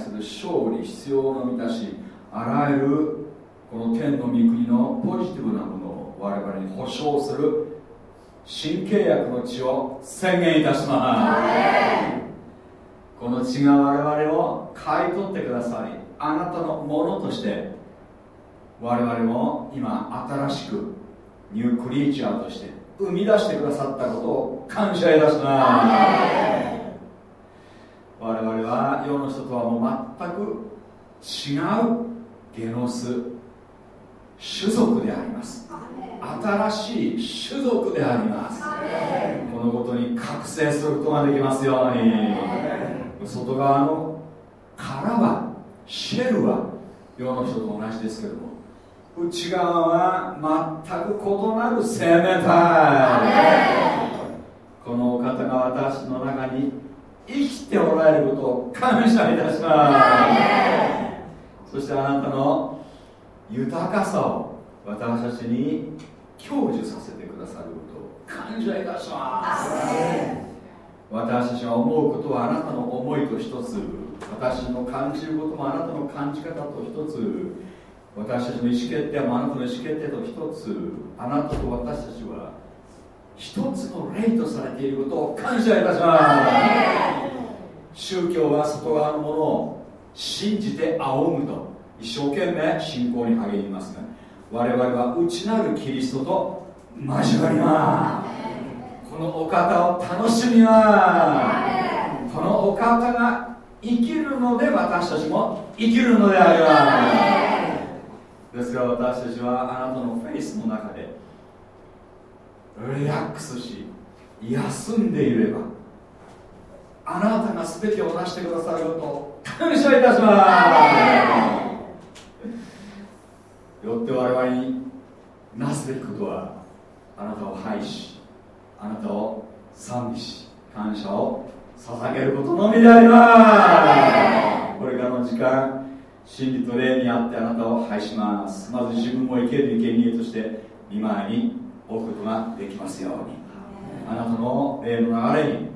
する勝利必要の満たしあらゆるこの天の御国のポジティブなものを我々に保証する新契約の地を宣言いたします。この血が我々を買い取ってくださりあなたのものとして我々も今新しくニュークリーチャーとして生み出してくださったことを感謝いたします。我々は世の人とはもう全く違うゲノス種族であります。新しい種族であります。このことに覚醒することができますように。外側の殻はシェルは世の人と同じですけども内側は全く異なる生命体。このお方が私の中に生きておられることを感謝いたします。そしてあなたの豊かさを私たちに享受させてくださることを感謝いたします。私たちが思うことはあなたの思いと一つ私の感じることもあなたの感じ方と一つ私たちの意思決定もあなたの意思決定と一つあなたと私たちは一つの霊とされていることを感謝いたします。宗教は外側のものを信じて仰ぐと一生懸命信仰に励みますが我々は内なるキリストと交わりますこのお方を楽しみます。このお方が生きるので私たちも生きるのであります。ですから私たちはあなたのフェイスの中でリラックスし休んでいればあなたが全てをなしてくださることを感謝いたします。よって我々になすべきことはあなたを廃しあなたを賛美し感謝を捧げることのみであります。これからの時間真理と霊にあってあなたを拝します。まず自分も生ける生贄として見舞いに置くことができますように。あなたの霊の流れに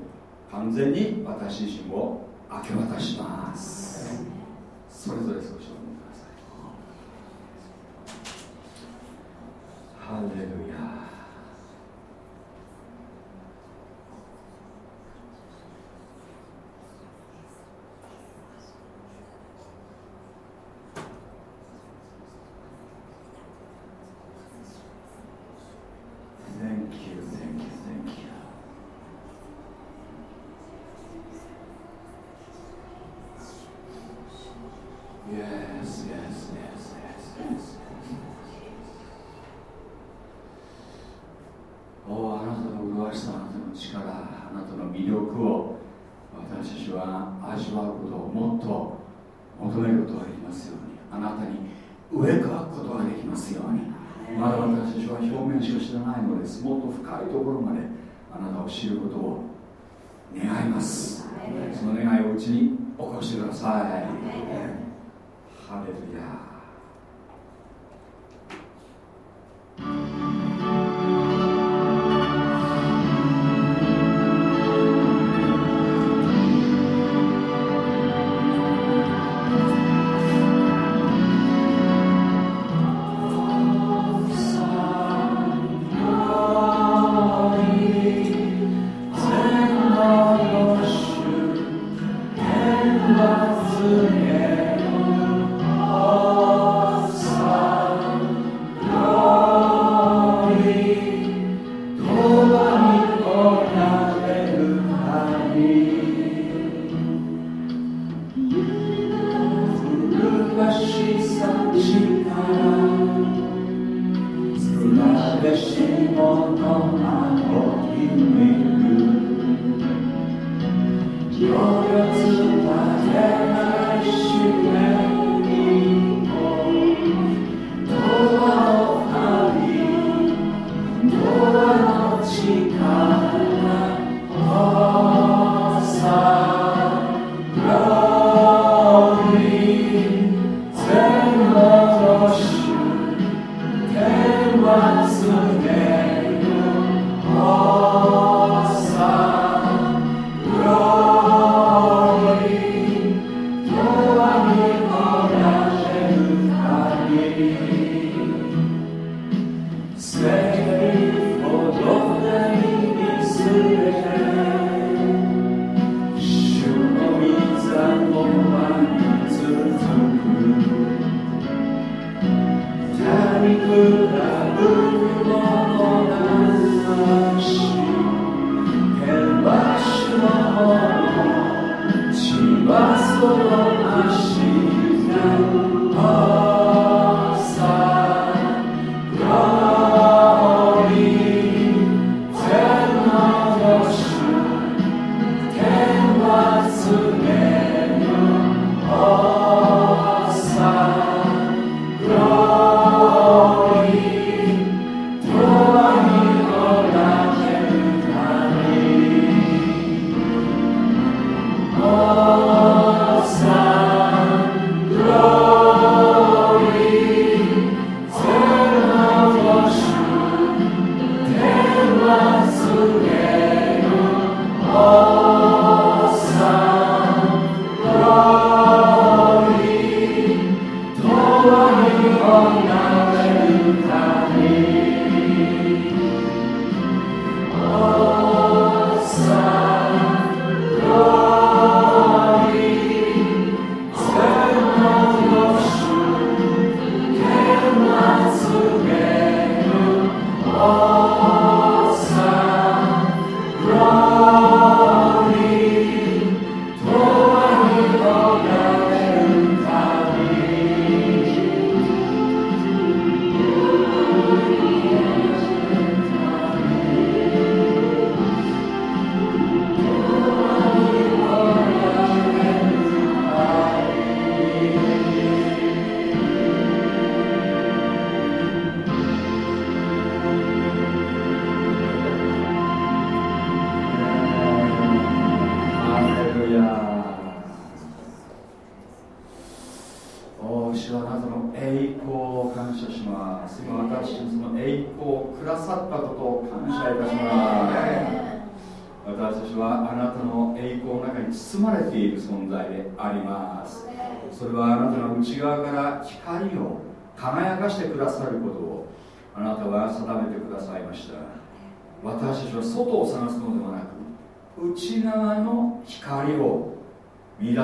完全に私自身を明け渡します。それぞれ少しお読みください。ハレルヤ。です。もっと深いところまであなたを知ることを願います。その願いをうちに起こしてください。ハレルヤ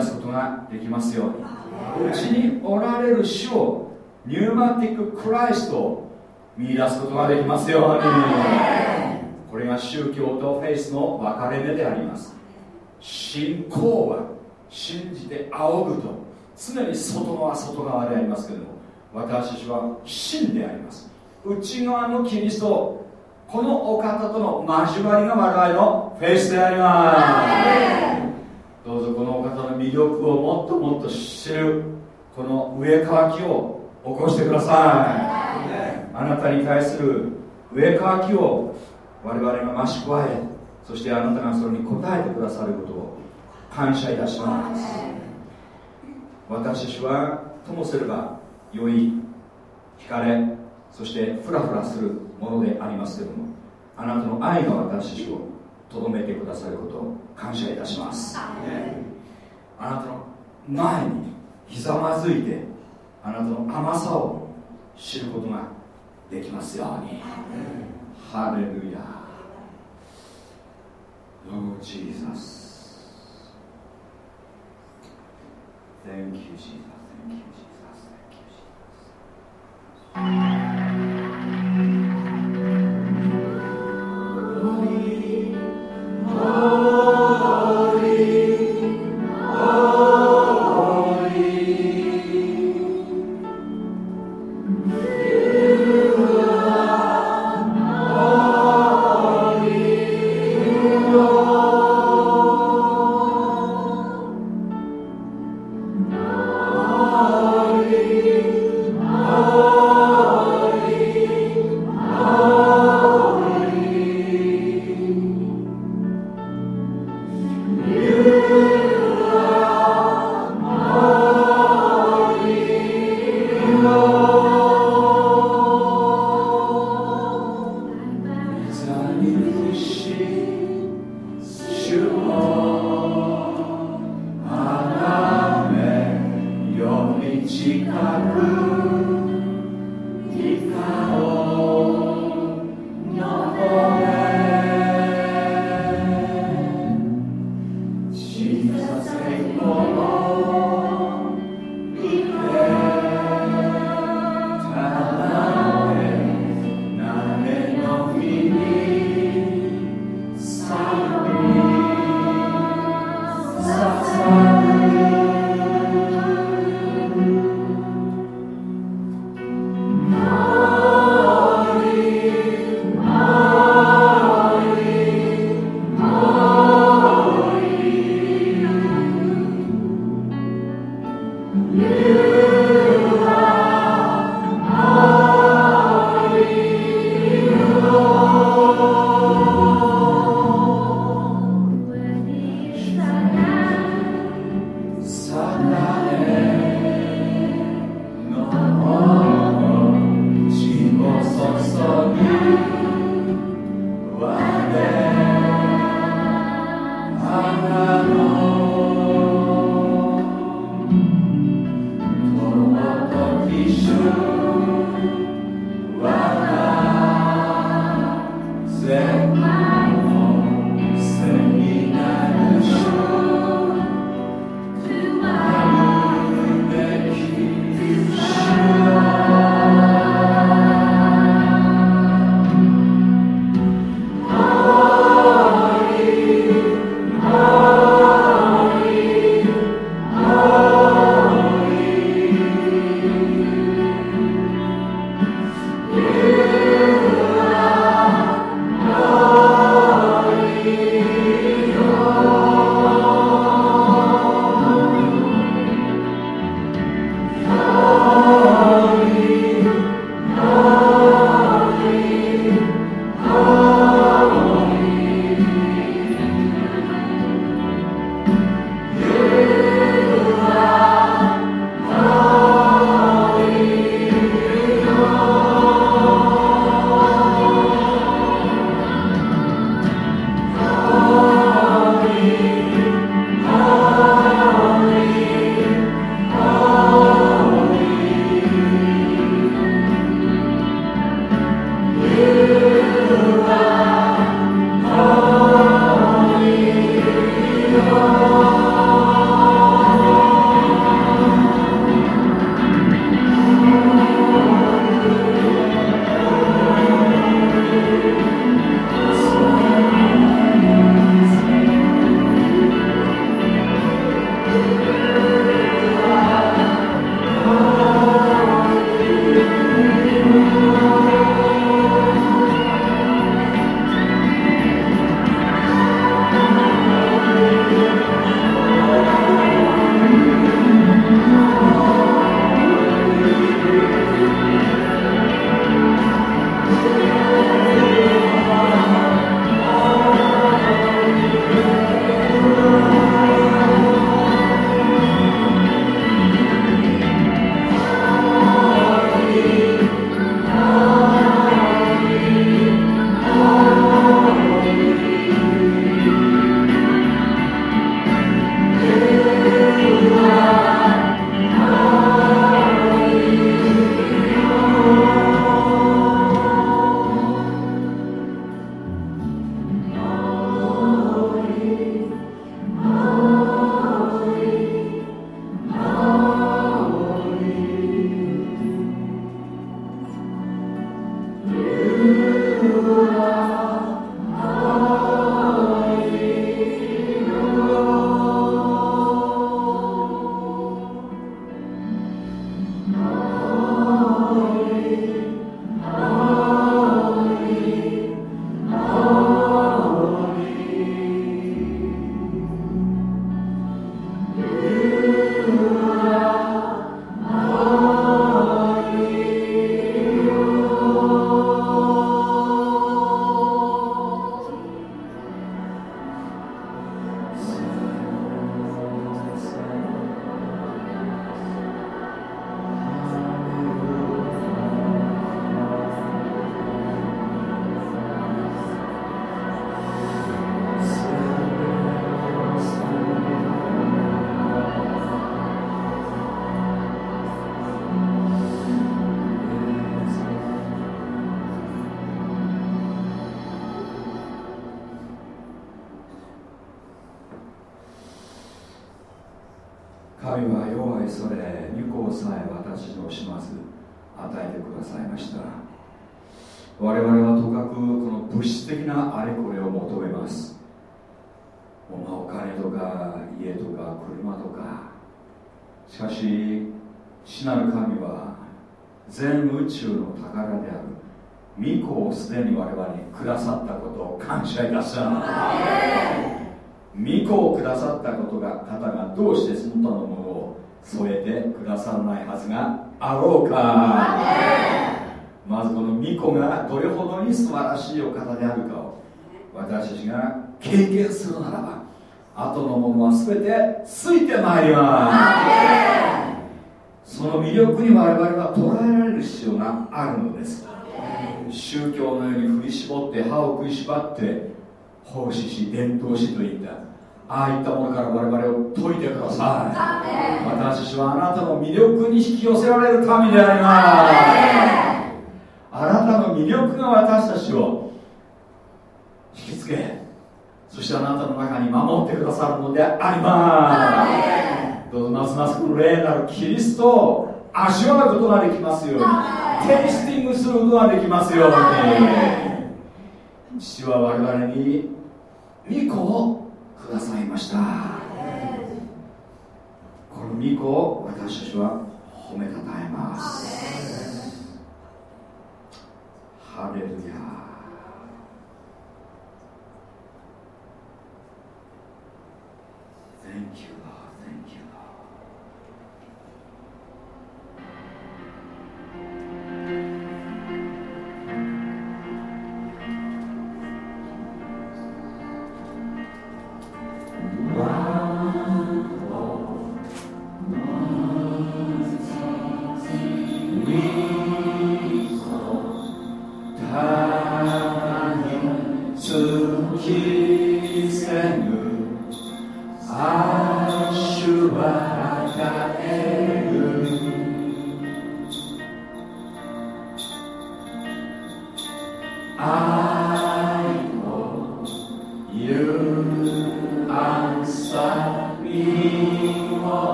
出すことができますように。内におられる主を pneumatic Christ を見出すことができますように。これが宗教とフェイスの分かれ目であります。信仰は信じて仰ぐと。常に外側外側でありますけれども私たちは信であります。内側のキリストこのお方との交わりが我々のフェイスであります。どうぞこのお方の魅力をもっともっと知るこの上乾きを起こしてくださいあなたに対する上乾きを我々が増し加えそしてあなたがそれに応えてくださることを感謝いたします。私たちはともすれば良い惹かれそしてフラフラするものでありますけどもあなたの愛が私たちをとどめてくださることを感謝いたします、あなたの前にひざまずいてあなたの甘さを知ることができますように。ハレルヤ。Lord Jesus Thank you Jesus Thank you Jesus Thank you Jesus 与えてくださいました。我々はとかくこの物質的なあれこれを求めます。お金とか家とか車とか。しかし死なる神は全宇宙の宝である。御子をすでに我々にくださったことを感謝いたします。御子をくださったことが方がどうしてその他のものを添えてくださらないはずがあろうか。まずこの御子がどれほどに素晴らしいお方であるかを私たちが経験するならば後のものは全てついてまいります。その魅力に我々は捉えられる必要があるのです。宗教のように振り絞って歯を食いしばって奉仕し伝統しといった。ああいったものから我々を解いてください。私たちはあなたの魅力に引き寄せられる神であります。あなたの魅力が私たちを引きつけそしてあなたの中に守ってくださるのであります。どうぞますますこの霊なるキリストを味わうことができますようにテイスティングすることができますように。父は我々に御子をくださいました。この御子を私たちは褒めたたえます。ハレルヤー。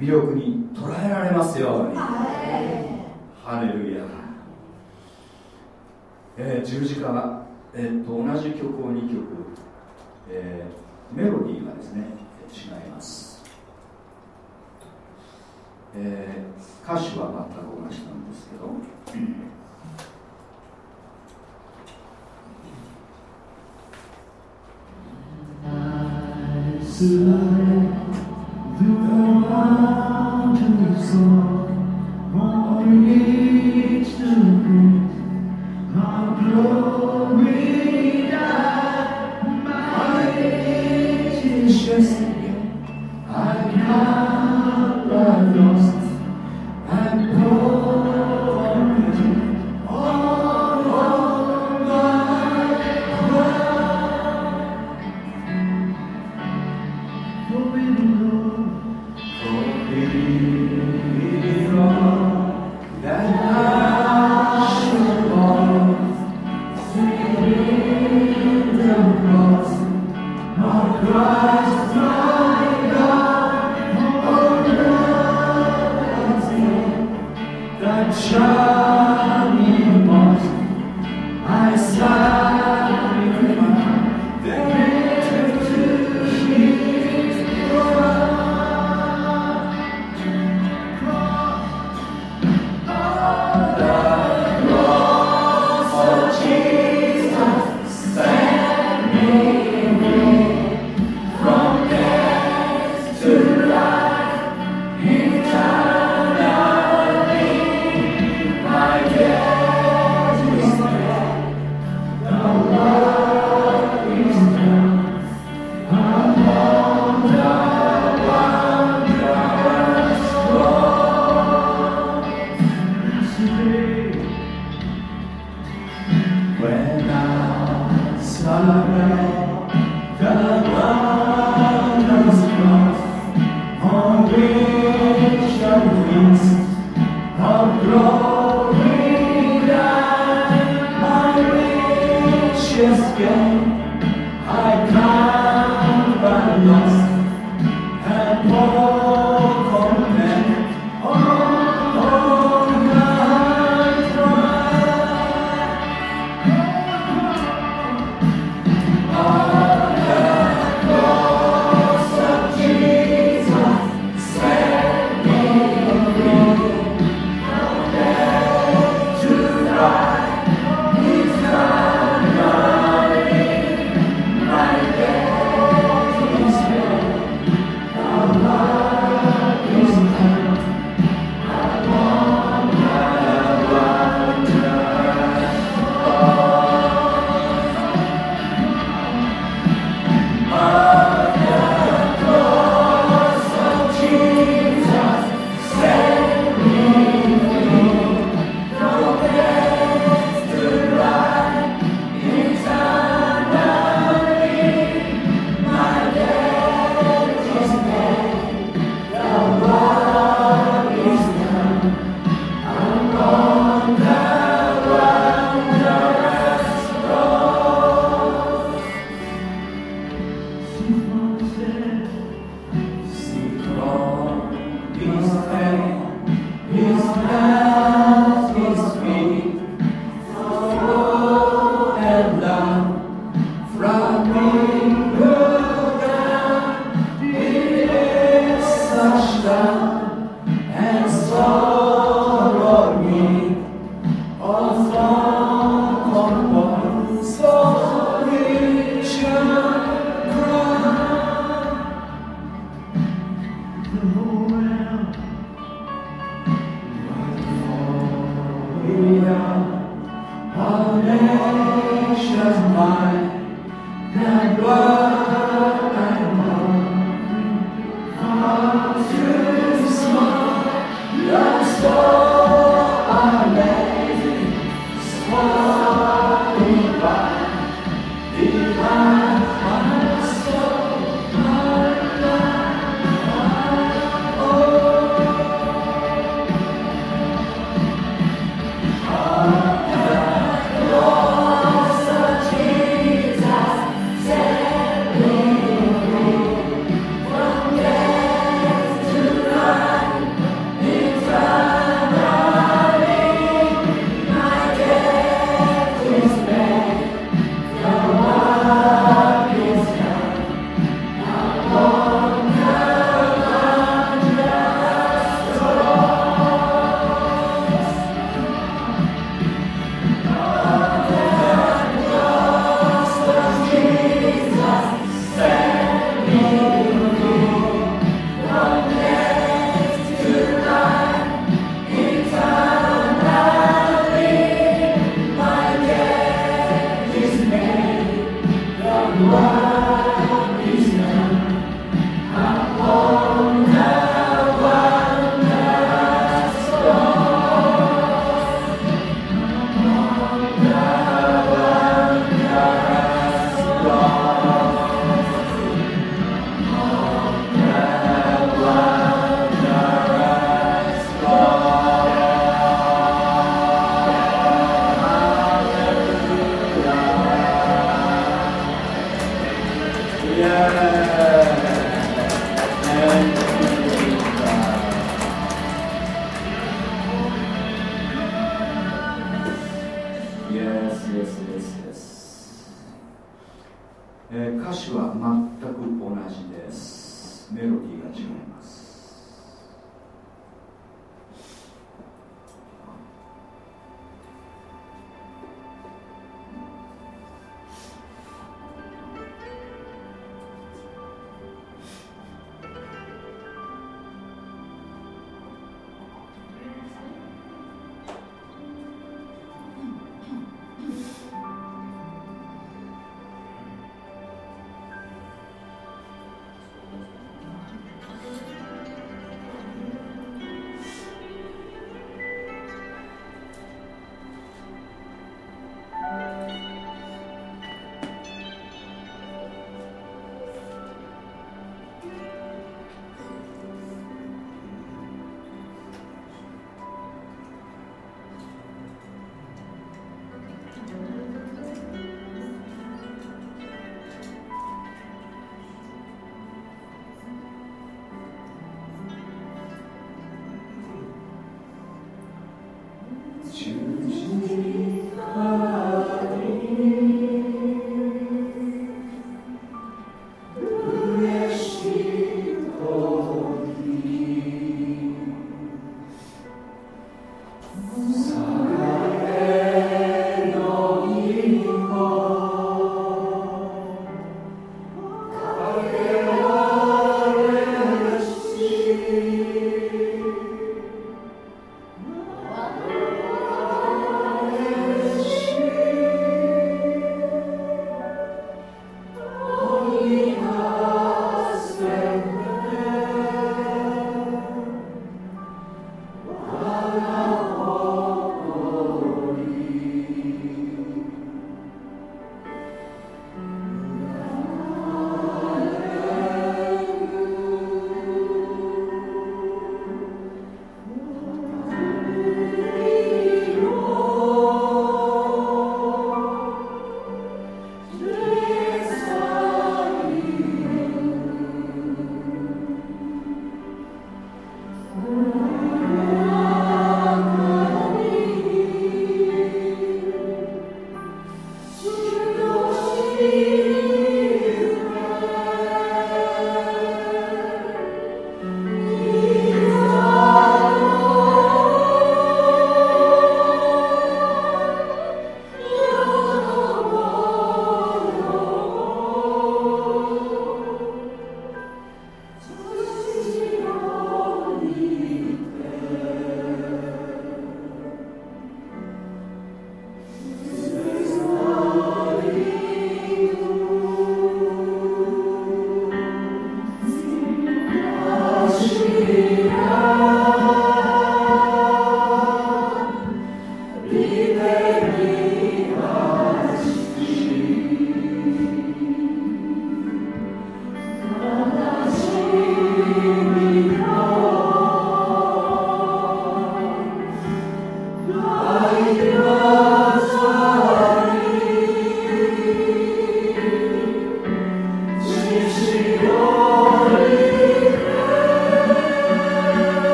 魅力に捉えられますように。ハレルヤ、えー、十字架は、えーと、同じ曲を2曲、えー、メロディーはですね違います、えー、歌詞は全く同じなんですけど、座れ mountains soar, won't the ground.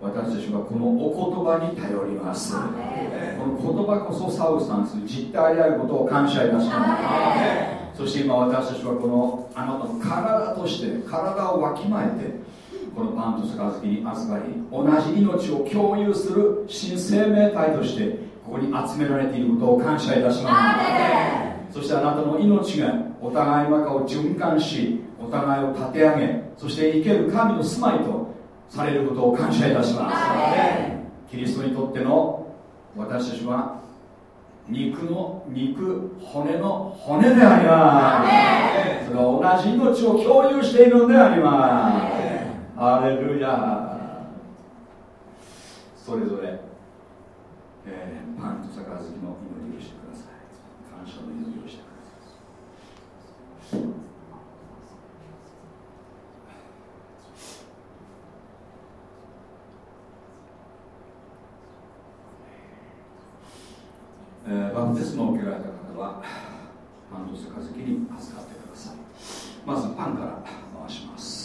私たちはこのお言葉に頼ります。この言葉こそサウスタンス実体であることを感謝いたします。そして今私たちはこのあなたの体として体をわきまえてこのパンと杯に預かり同じ命を共有する新生命体としてここに集められていることを感謝いたします。そしてあなたの命がお互いの中を循環しお互いを立て上げそして生ける神の住まいとされることを感謝いたします。キリストにとっての私たちは肉の肉骨の骨であります。それは同じ命を共有しているのであります。ハレルヤそれぞれ、えー、パンと杯の祈りをしてください。感謝の祈りをしてくださいえー、断絶の受けられた方はパンと杯に預かってください。まずパンから回します。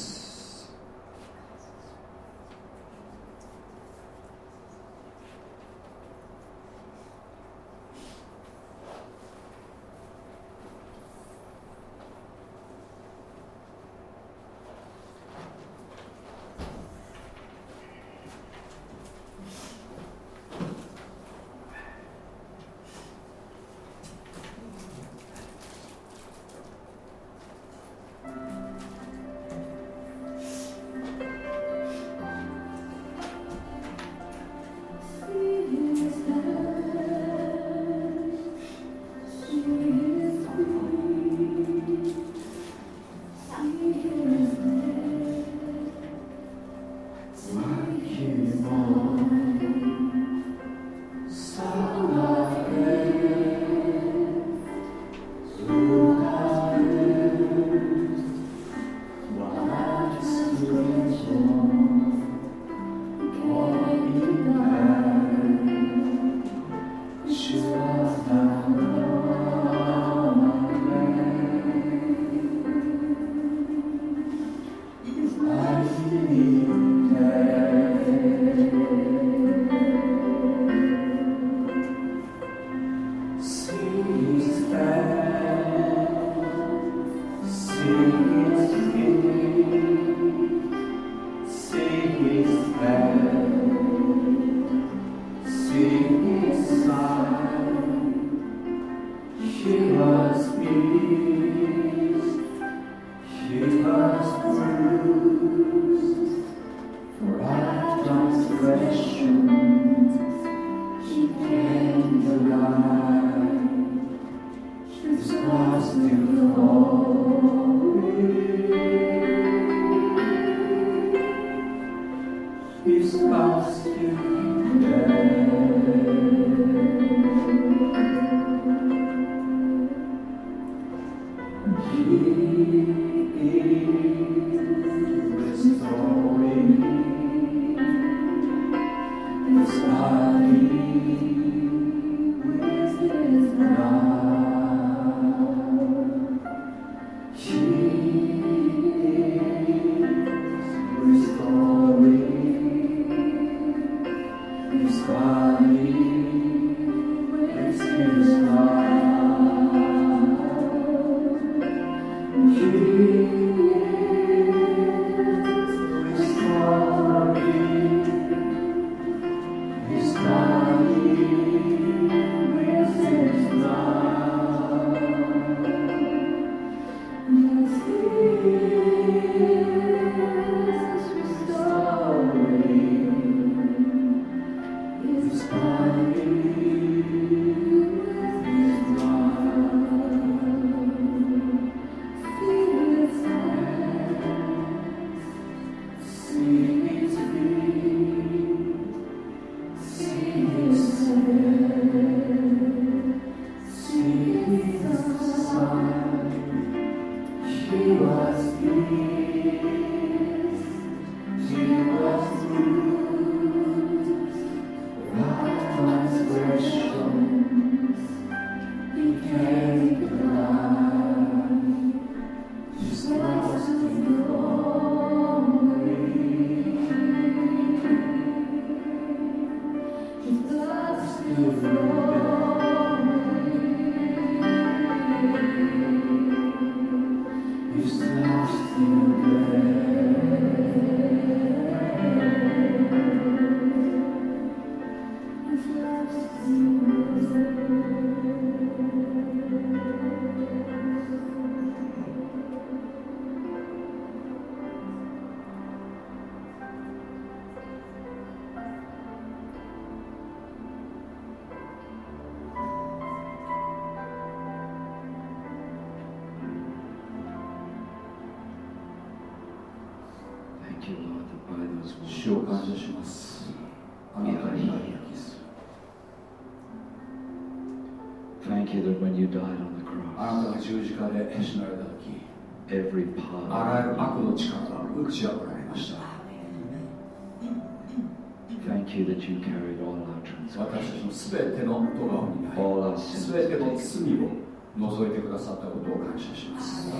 覗いてくださったことを感謝します。あ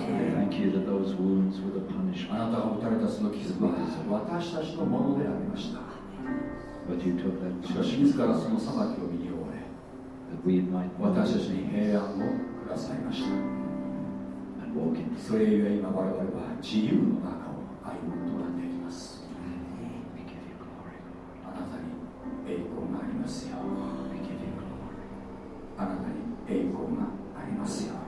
なたが打たれたその傷は私たちのものでありました。しかし、自らその裁きを身に負わ、私たちに平安をくださいました。それゆえ今我々は自由の中を歩むことができます。あなたに栄光がありますよ。あなたに栄光がありますように。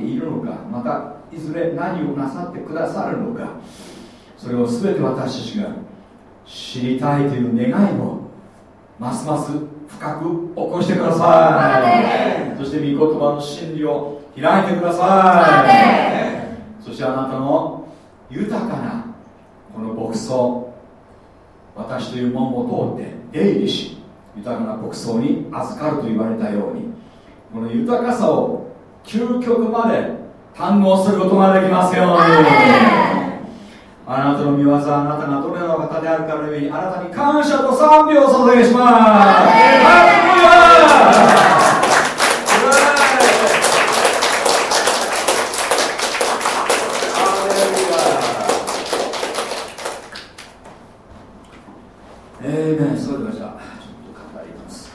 っているのかまたいずれ何をなさってくださるのかそれを全て私たちが知りたいという願いをますます深く起こしてください。そして御言葉の真理を開いてください。そしてあなたの豊かなこの牧草私という門を通って出入りし豊かな牧草に預かると言われたようにこの豊かさを究極まで堪能することができますよあなたの見業あなたがどのような方であるかのようにあなたに感謝と賛美をお捧げしますえー、それではじゃあちょっと語ります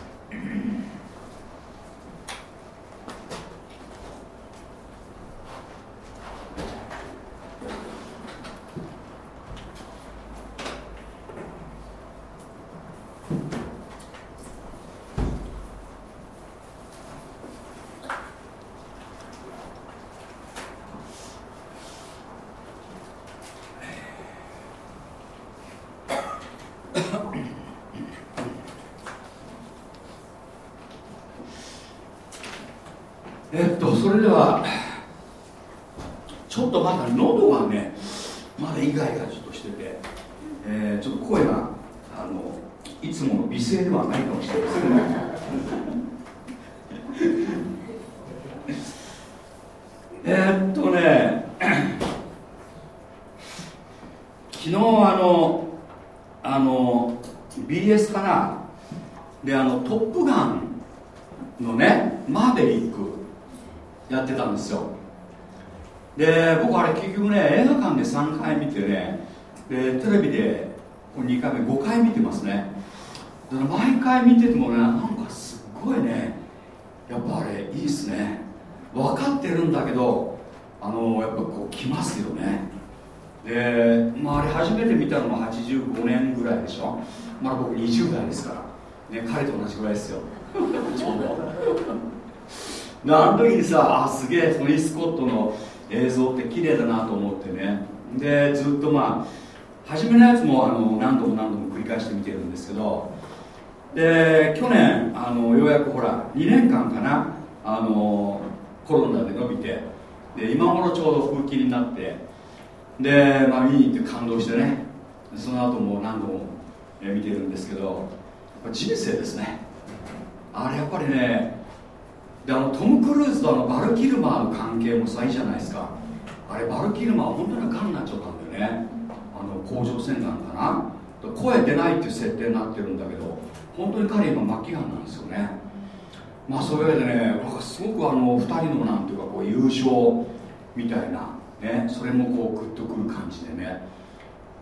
えっとそれではちょっとまだ喉がねまだイガイガちょっとしてて、えー、ちょっと声があのいつもの美声ではないかもしれませんっとね昨日あのあの BS かなであの「トップガン」のねマーベリックやってたんですよで僕あれ結局ね映画館で3回見てねでテレビで2回目5回見てますね。だから毎回見ててもねなんかすっごいねやっぱあれいいっすね。分かってるんだけどあのやっぱこう来ますよね。で、まあ、あれ初めて見たのも85年ぐらいでしょ。まだ僕20代ですから、ね、彼と同じぐらいですよ。ちょうど。あの時にさあすげえトニー・スコットの映像って綺麗だなと思ってね。でずっとまあ初めのやつもあの何度も何度も繰り返して見てるんですけどで去年あのようやくほら2年間かなあのコロナで伸びてで今頃ちょうど風紀になってで、まあ、見に行って感動してねその後も何度も見てるんですけど人生ですね。あれやっぱりねであのトム・クルーズとあのバル・キルマーの関係もさいいじゃないですか。あれバル・キルマーは本当にがんになっちゃったんだよね。甲状腺がんかな？声出ないっていう設定になってるんだけど本当に彼今末期がんなんですよね。まあそういうわけでねなんかすごくあの2人のなんていうかこう優勝みたいなねそれもこうグッとくる感じでね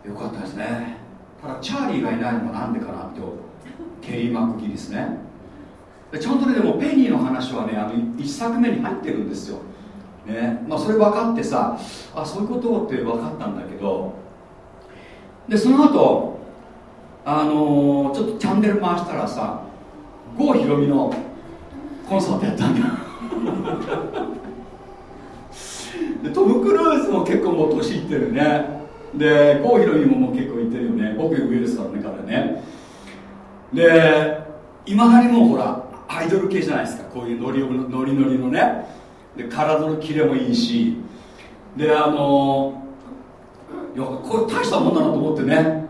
よかったですね。ただチャーリーがいないのもなんでかなってケリー・マック・ギリスね。ちゃんとねでもペニーの話はねあの1作目に入ってるんですよ、ね。まあ、それ分かってさあそういうことって分かったんだけどでその後あのー、ちょっとチャンネル回したらさ郷ひろみのコンサートやったんだ でトム・クルーズも結構もう年いってるね。で郷ひろみももう結構いってるよね。僕より上ですからね彼ね。でいまだにもうほらアイドル系じゃないですか。こういうノリノリノリのね。で体のキレもいいし。であのいやこれ大したもんだなと思ってね。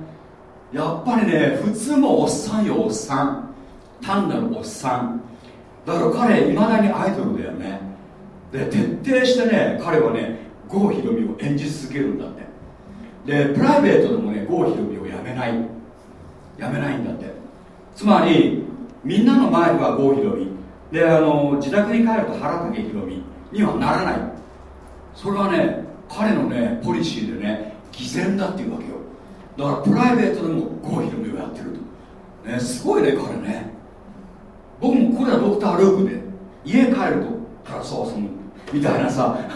やっぱりね普通もおっさんよおっさん。単なるおっさん。だから彼いまだにアイドルだよね。で徹底してね彼はね郷ひろみを演じ続けるんだって。でプライベートでもね郷ひろみをやめない。やめないんだって。つまりみんなの前では郷ひろみ。であの自宅に帰ると原武宏美にはならない。それはね彼のねポリシーでね偽善だっていうわけよ。だからプライベートでも郷ひろみをやってると、ね、すごいね彼ね。僕もこれはドクター・ルークで家帰るとカラスを遊ぶみたいなさ。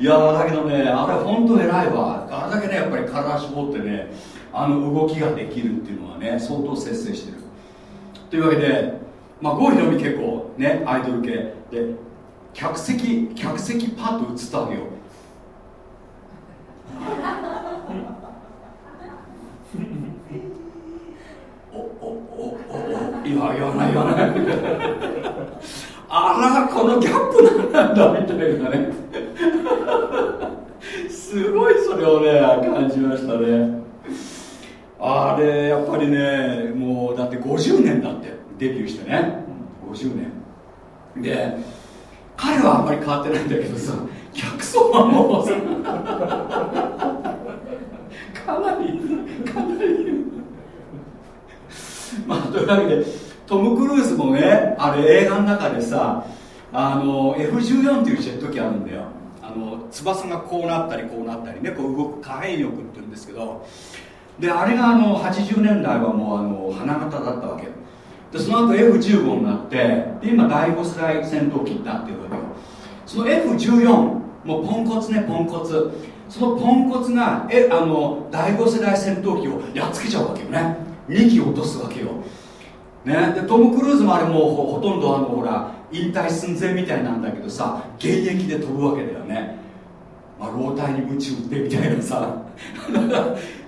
いやだけどねあれ本当偉いわ。あれだけねやっぱり体絞ってねあの動きができるっていうのはね相当節制してる。というわけでまあ郷ひろみ結構ねアイドル系で客席客席パッと映ったわけよ。おおおおいや言わない言わないあらこのギャップなんだみたいなねすごいそれをね感じましたねあれやっぱりねもうだって50年だってデビューしてね50年で彼はあんまり変わってないんだけどさ客層はもうさかなりかなりまあというわけでトム・クルーズもねあれ映画の中でさあの F14 っていうジェット機あるんだよ。あの翼がこうなったりこうなったりねこう動く可変翼って言うんですけど。であれがあの80年代はもうあの花形だったわけ。でその後 F15 になってで今第5世代戦闘機になってるわけよ。その F14 もうポンコツねポンコツ。そのポンコツがえあの第5世代戦闘機をやっつけちゃうわけよね。2機落とすわけよ、ね、でトム・クルーズもあれもうほとんどあのほら引退寸前みたいなんだけどさ現役で飛ぶわけだよね、まあ、老体に鞭打ってみたいなさ。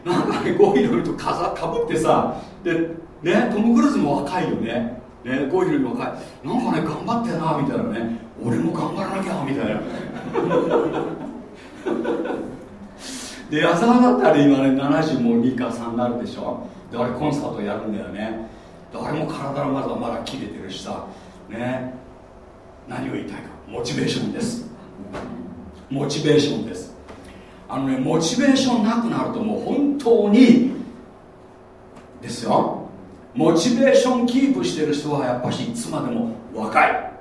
なんかねゴーヒロリとかかぶってさ。でねトム・クルーズも若いよね。ねゴーヒロリも若い。なんかね頑張ってなみたいなね。俺も頑張らなきゃみたいな。で矢沢だったら今ね70も2か3になるでしょ。であれコンサートやるんだよね。誰も体のまだまだ切れてるしさ。ね。何を言いたいか。モチベーションです。モチベーションです。あのねモチベーションなくなるともう本当にですよ。モチベーションキープしてる人はやっぱしいつまでも若い。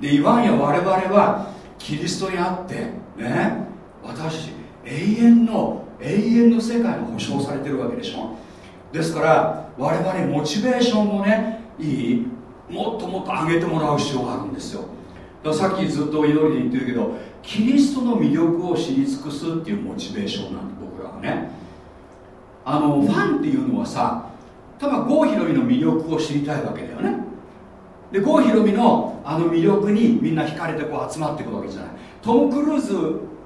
でいわんや我々はキリストにあってね私永遠の永遠の世界が保証されてるわけでしょ。ですから我々モチベーションをねいいもっともっと上げてもらう必要があるんですよ。さっきずっと祈りで言ってるけどキリストの魅力を知り尽くすっていうモチベーションなんで僕らはね。あのファンっていうのはさ多分郷ひろみの魅力を知りたいわけだよね。で郷ひろみのあの魅力にみんな惹かれてこう集まっていくわけじゃない。トム・クルーズ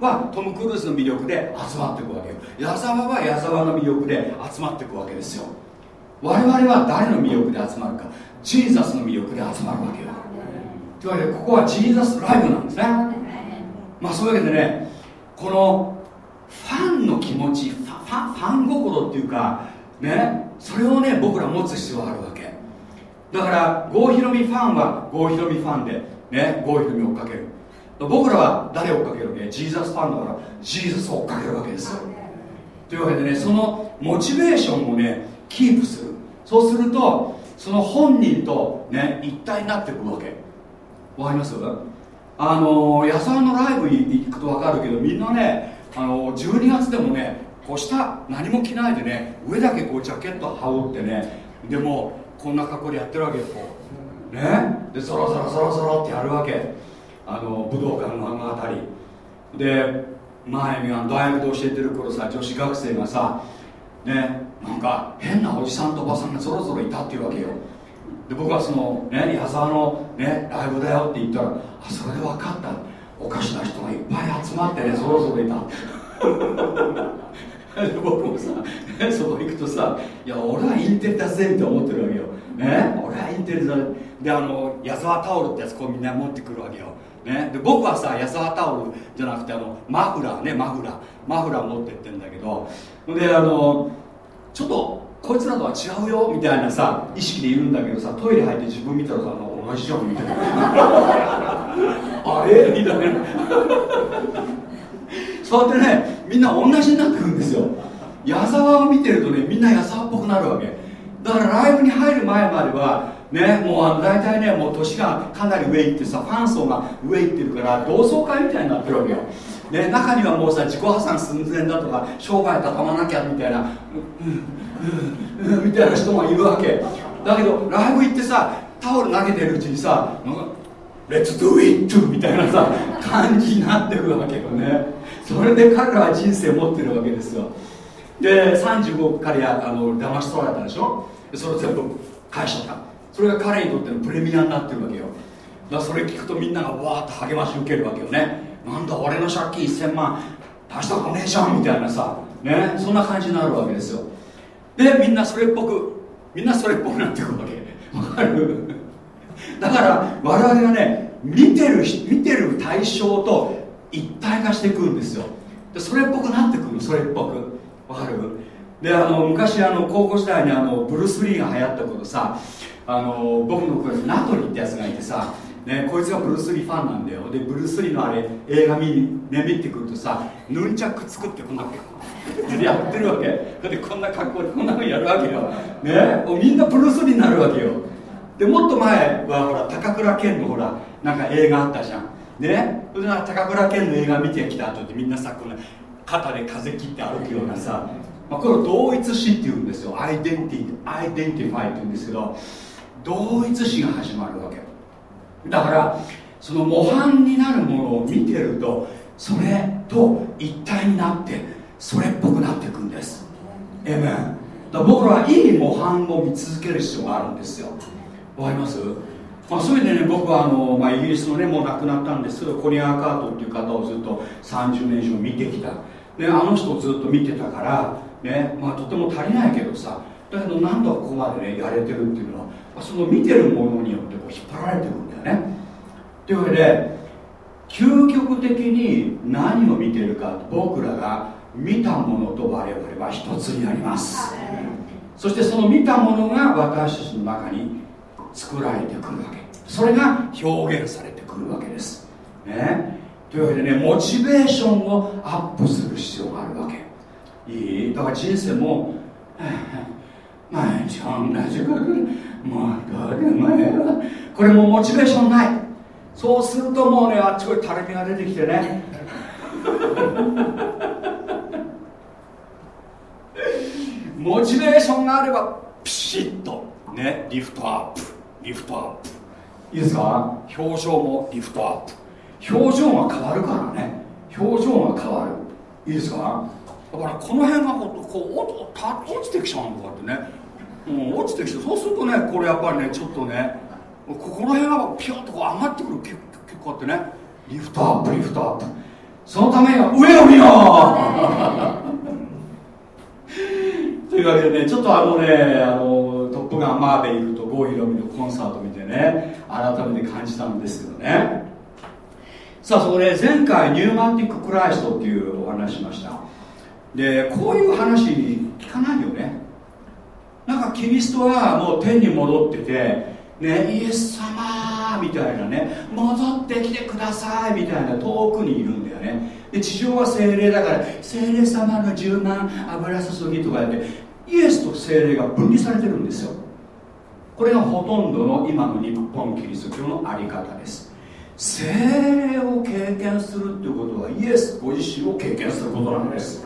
はトム・クルーズの魅力で集まっていくわけよ。矢沢は矢沢の魅力で集まっていくわけですよ。我々は誰の魅力で集まるか。ジーザスの魅力で集まるわけよ。というわけでここはジーザスライブなんですね。まあそういうわけでねこのファンの気持ちファファファン心っていうかねそれをね僕ら持つ必要があるわけ。だから郷ひろみファンは郷ひろみファンでね郷ひろみ追っかける。僕らは誰を追っかけるわけ？ジーザスファンだからジーザスを追っかけるわけですよ。というわけでねそのモチベーションをねキープする。そうするとその本人とね一体になっていくわけ。わかります？あの矢沢のライブに行くと分かるけどみんなねあの12月でもねこう下何も着ないでね上だけこうジャケット羽織ってねでもこんな格好でやってるわけよこう。ね？でそろそろそろそろってやるわけ。あの武道館のあの辺り。で前が大学で教えてる頃さ女子学生がさね？なんか変なおじさんとおばさんがぞろぞろいたっていうわけよ。で僕はそのね矢沢のねライブだよって言ったらあそれで分かった。おかしな人がいっぱい集まってねぞろぞろいた。僕もさ、そこ行くとさいや俺はインテリだぜって思ってるわけよ、ね俺はインテリだであの矢沢タオルってやつこうみんな持ってくるわけよ、ね、で僕はさ矢沢タオルじゃなくてあのマフラーねマフラー。マフラー持ってってんだけど。であのちょっとこいつらとは違うよみたいなさ意識でいるんだけどさトイレ入って自分見たらさ同じじゃんみたいなあれ？みたいな。そうやってねみんな同じになってくるんですよ。矢沢を見てるとねみんな矢沢っぽくなるわけ。だからライブに入る前まではねもうあの大体ねもう年がかなり上行ってさファン層が上行ってるから同窓会みたいになってるわけよ。ね、中にはもうさ自己破産寸前だとか商売畳まなきゃみたいな、うんうんうん、みたいな人もいるわけ。だけどライブ行ってさタオル投げてるうちにさ「レッツドゥイット!」みたいなさ感じになってくわけよね。それで彼らは人生を持ってるわけですよ。で35彼やあの騙し取られたでしょ？それを全部返しちゃった。それが彼にとってのプレミアになってるわけよ。だからそれ聞くとみんながわーっと励まし受けるわけよね。なんだ俺の借金1000万。出したことねえじゃんみたいなさ。ね？そんな感じになるわけですよ。でみんなそれっぽくみんなそれっぽくなってくるわけ。わかる？だから我々がね見てる見てる対象と一体化してくんですよ。でそれっぽくなってくる。それっぽく。わかる？であの昔あの高校時代にあのブルース・リーが流行った頃さあの僕のクラスナトリってやつがいてさね、こいつがブルース・リーファンなんだよ。でブルース・リーのあれ映画見に、ね、見てくるとさヌンチャック作ってこんなやってるわけ。でこんな格好でこんなのやるわけよ、ね、みんなブルース・リーになるわけよ。でもっと前はほら高倉健のほらなんか映画あったじゃん。ねそれで高倉健の映画見てきた後でみんなさこの肩で風切って歩くようなさ、まあ、これを同一視っていうんですよ。 identi identify っていうんですけど同一視が始まるわけ。だからその模範になるものを見てるとそれと一体になってそれっぽくなっていくんです。えめんだ僕らはいい模範を見続ける必要があるんですよ。わかります？まあ、そういう意味でね僕はあの、まあ、イギリスのねもう亡くなったんですけどコリン・アーカートっていう方をずっと30年以上見てきた。であの人をずっと見てたからねまあとても足りないけどさだけど何度ここまでねやれてるっていうのはその見てるものによってこう引っ張られてるんだよね。というわけで究極的に何を見てるか僕らが見たものと我々は一つになります。そしてその見たものが私たちの中に作られてくるわけそれが表現されてくるわけです。ね。というわけでねモチベーションをアップする必要があるわけ。いい？だから人生も 毎日同じことでもうどうでもええわ。これもモチベーションない。そうするともうねあっちこいたるみが出てきてね。モチベーションがあればピシッと。ね。リフトアップ。リフトアップ。いいですか？表情もリフトアップ。表情が変わるからね。表情が変わる。いいですか？だからこの辺がこうこう落ちてきちゃうのこうやってね。うん、落ちてきてそうするとねこれやっぱりねちょっとねここの辺がピョンとこう上がってくる結構あってね。リフトアップリフトアップ。そのためには上を見よ というわけでねちょっとあのねあのトップガンマーベリックと郷ひろみのコンサート見てね改めて感じたんですけどね。さあそこで前回ニューマンティック・クライストっていうお話しました。でこういう話聞かないよね。なんかキリストはもう天に戻っててねイエス様みたいなね戻ってきてくださいみたいな遠くにいるんだよね。で地上は精霊だから精霊様の柔軟油注ぎとかやってイエスと精霊が分離されてるんですよ。これがほとんどの今の日本キリスト教の在り方です。精霊を経験するっていうことはイエスご自身を経験することなんです。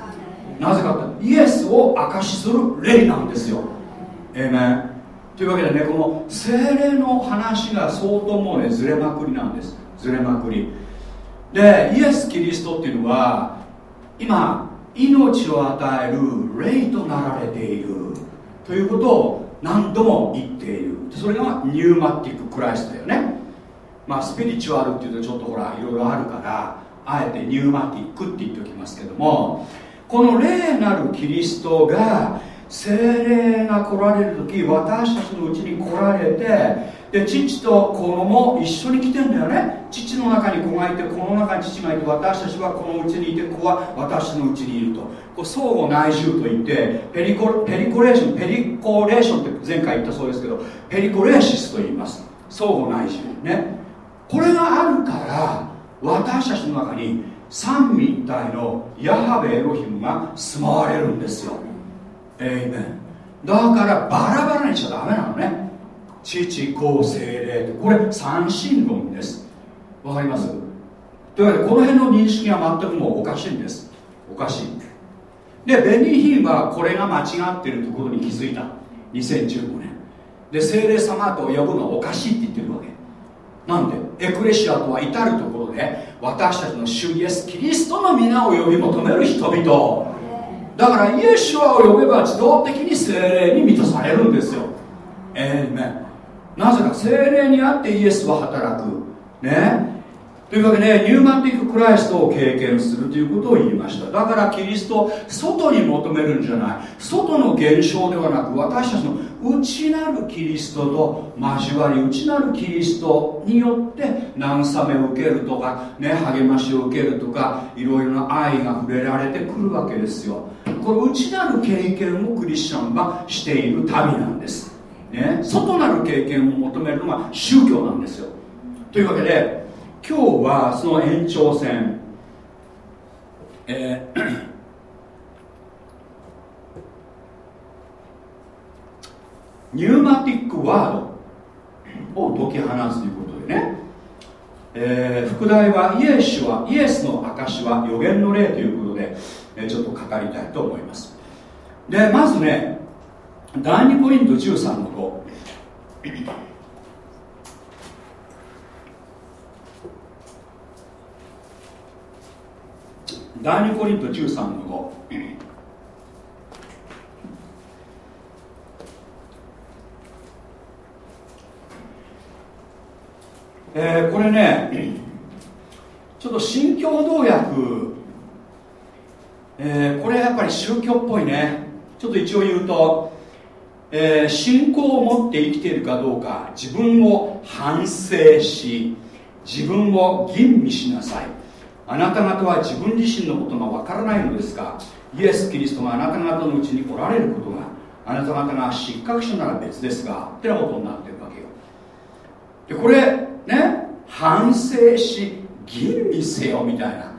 なぜかってイエスを証しする霊なんですよ。えめんというわけでねこの精霊の話が相当もうねずれまくりなんです。ずれまくり。でイエス・キリストっていうのは今命を与える霊となられている。ということを何度も言っている。それがニューマティック・クライストだよね。まあスピリチュアルっていうとちょっとほらいろいろあるからあえてニューマティックって言っておきますけどもこの霊なるキリストが精霊が来られる時私たちのうちに来られてで父と子も一緒に来てんだよね。父の中に子がいて子の中に父がいて私たちはこのうちにいて子は私のうちにいると。こう相互内住といってペリコペリコレーションペリコレーションって前回言ったそうですけどペリコレーシスと言います。相互内住ね。これがあるから私たちの中に三位一体のヤハベエロヒムが住まわれるんですよ。エイメン。だからバラバラにしちゃダメなのね。父子精霊これ三神論です。わかります？というわけでこの辺の認識が全くもうおかしいんです。おかしい。でベニーヒンはこれが間違ってるとことに気づいた。2015年。で精霊様と呼ぶのはおかしいって言ってるわけ。なんでエクレシアとは至るところで私たちの主イエスキリストの皆を呼び求める人々。だからイエシュアを呼べば自動的に精霊に満たされるんですよ。ええー、なぜか精霊にあってイエスは働く。ね。というわけで、ニューマンティッククライストを経験するということを言いました。だからキリスト外に求めるんじゃない。外の現象ではなく私たちの内なるキリストと交わり内なるキリストによって慰めを受けるとか、ね、励ましを受けるとかいろいろな愛が触れられてくるわけですよ。この内なる経験をクリスチャンはしている旅なんです、ね、外なる経験を求めるのが宗教なんですよ。というわけで今日はその延長線、えー、ニューマティックワードを解き放つということでね、えー、副題はイエスはイエスの証は予言の例ということで、えー、ちょっと語りたいと思います。でまずね第2ポイント13の5第2コリント13の5えー、これねちょっと新共同訳、えー、これやっぱり宗教っぽいね。ちょっと一応言うと、えー、信仰を持って生きているかどうか自分を反省し自分を吟味しなさい。あなた方は自分自身のことがわからないのですがイエス・キリストがあなた方のうちにおられることがあなた方が失格者なら別ですがってなことになってるわけよ。でこれね反省し吟味せよみたいな。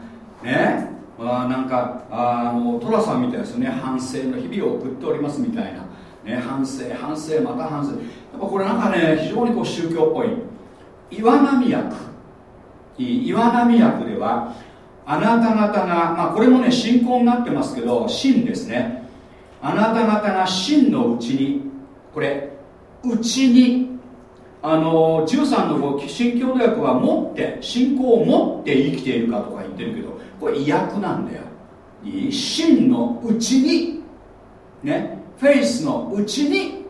ね。あなんかあの寅さんみたいですよね。反省の日々を送っておりますみたいな、ね、反省反省また反省。やっぱこれなんかね非常にこう宗教っぽい。岩波役。岩波役ではあなた方が、まあ、これもね信仰になってますけど真ですね。あなた方が真のうちにこれうちにあの13の5新教土訳は持って信仰を持って生きているかとか言ってるけどこれ意訳なんだよ。真のうちに。ね。フェイスのうちに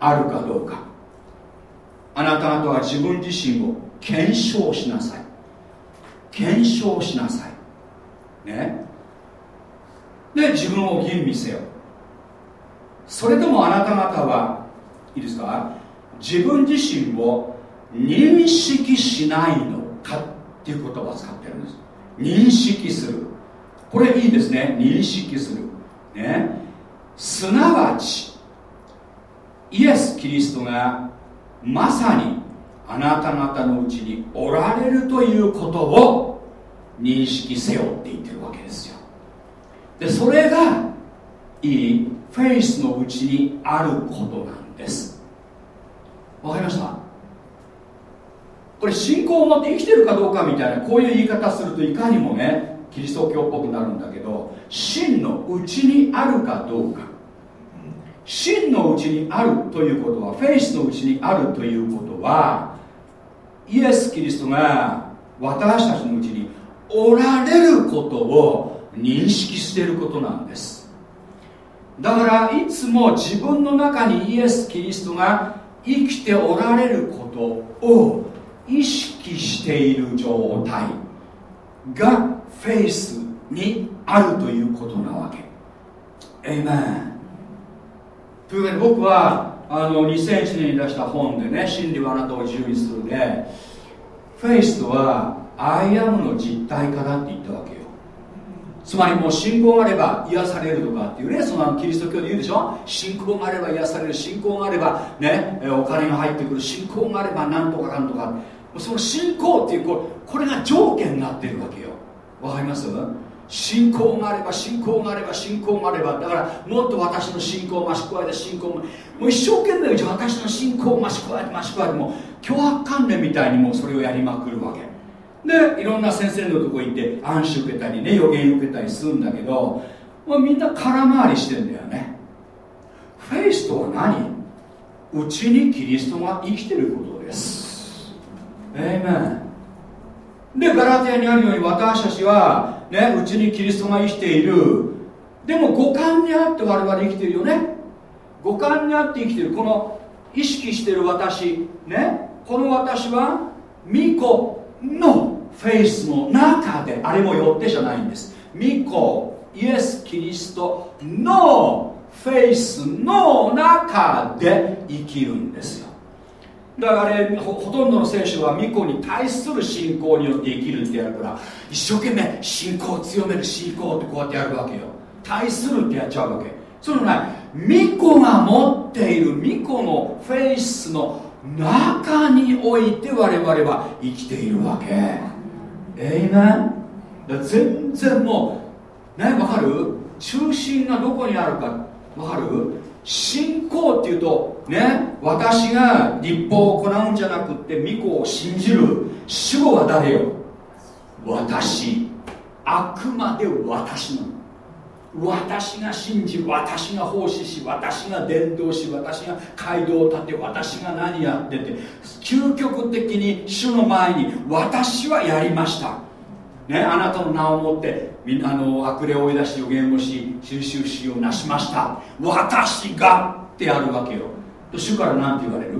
あるかどうか。あなた方は自分自身を検証しなさい。検証しなさい。ね。で自分を吟味せよ。それでもあなた方はいいですか？自分自身を認識しないのかっていう言葉を使ってるんです。認識する。これいいですね。認識する。ね。すなわちイエス・キリストがまさにあなた方のうちにおられるということを認識せよって言ってるわけですよ。でそれがいいフェイスのうちにあることなんです。わかりました？これ信仰を持って生きてるかどうかみたいなこういう言い方するといかにもねキリスト教っぽくなるんだけど真のうちにあるかどうか。真のうちにあるということはフェイスのうちにあるということはイエス・キリストが私たちのうちにおられることを認識していることなんです。だからいつも自分の中にイエス・キリストが生きておられることを意識している状態がフェイスにあるということなわけ。エイメンというわけで僕はあの2001年に出した本でね真理はあなたを自由にするでフェイスとはアイアムの実体化だって言ったわけよ。つまりもう信仰があれば癒されるとかっていうねそのキリスト教で言うでしょ？信仰があれば癒される。信仰があればねお金が入ってくる。信仰があればなんとかかんとか。その信仰っていうこれが条件になってるわけよ。わかります？信仰があれば信仰があれば信仰があれば。だからもっと私の信仰を増し加えて信仰も。もう一生懸命じゃ私の信仰を増し加えて増し加えても脅迫観念みたいにもうそれをやりまくるわけ。でいろんな先生のとこ行って暗視受けたりね予言受けたりするんだけど、まあ、みんな空回りしてんだよね。フェイスとは何？うちにキリストが生きてることです。エイメンでガラテヤにあるように私たちはねうちにキリストが生きている。でも五感にあって我々生きてるよね。五感にあって生きてる。この意識してる私ね。この私は巫女のフェイスの中であれもよってじゃないんです。巫女イエス・キリストのフェイスの中で生きるんですよ。だからあれほとんどの選手は巫女に対する信仰によって生きるってやるから一生懸命信仰を強める信仰ってこうやってやるわけよ。対するってやっちゃうわけ。そういうのない巫女が持っている巫女のフェイスの中において我々は生きているわけ。えいめ全然もうねわかる？中心がどこにあるかわかる？信仰っていうとね私が立法を行うんじゃなくって巫女を信じる主語は誰よ？私。あくまで私の。私が信じ私が奉仕し私が伝道し私が街道を立て私が何やってて究極的に主の前に私はやりました。ね、あなたの名をもってみんなの悪霊を追い出し予言をし収集しをなしました。私がってやるわけよ。主から何て言われる？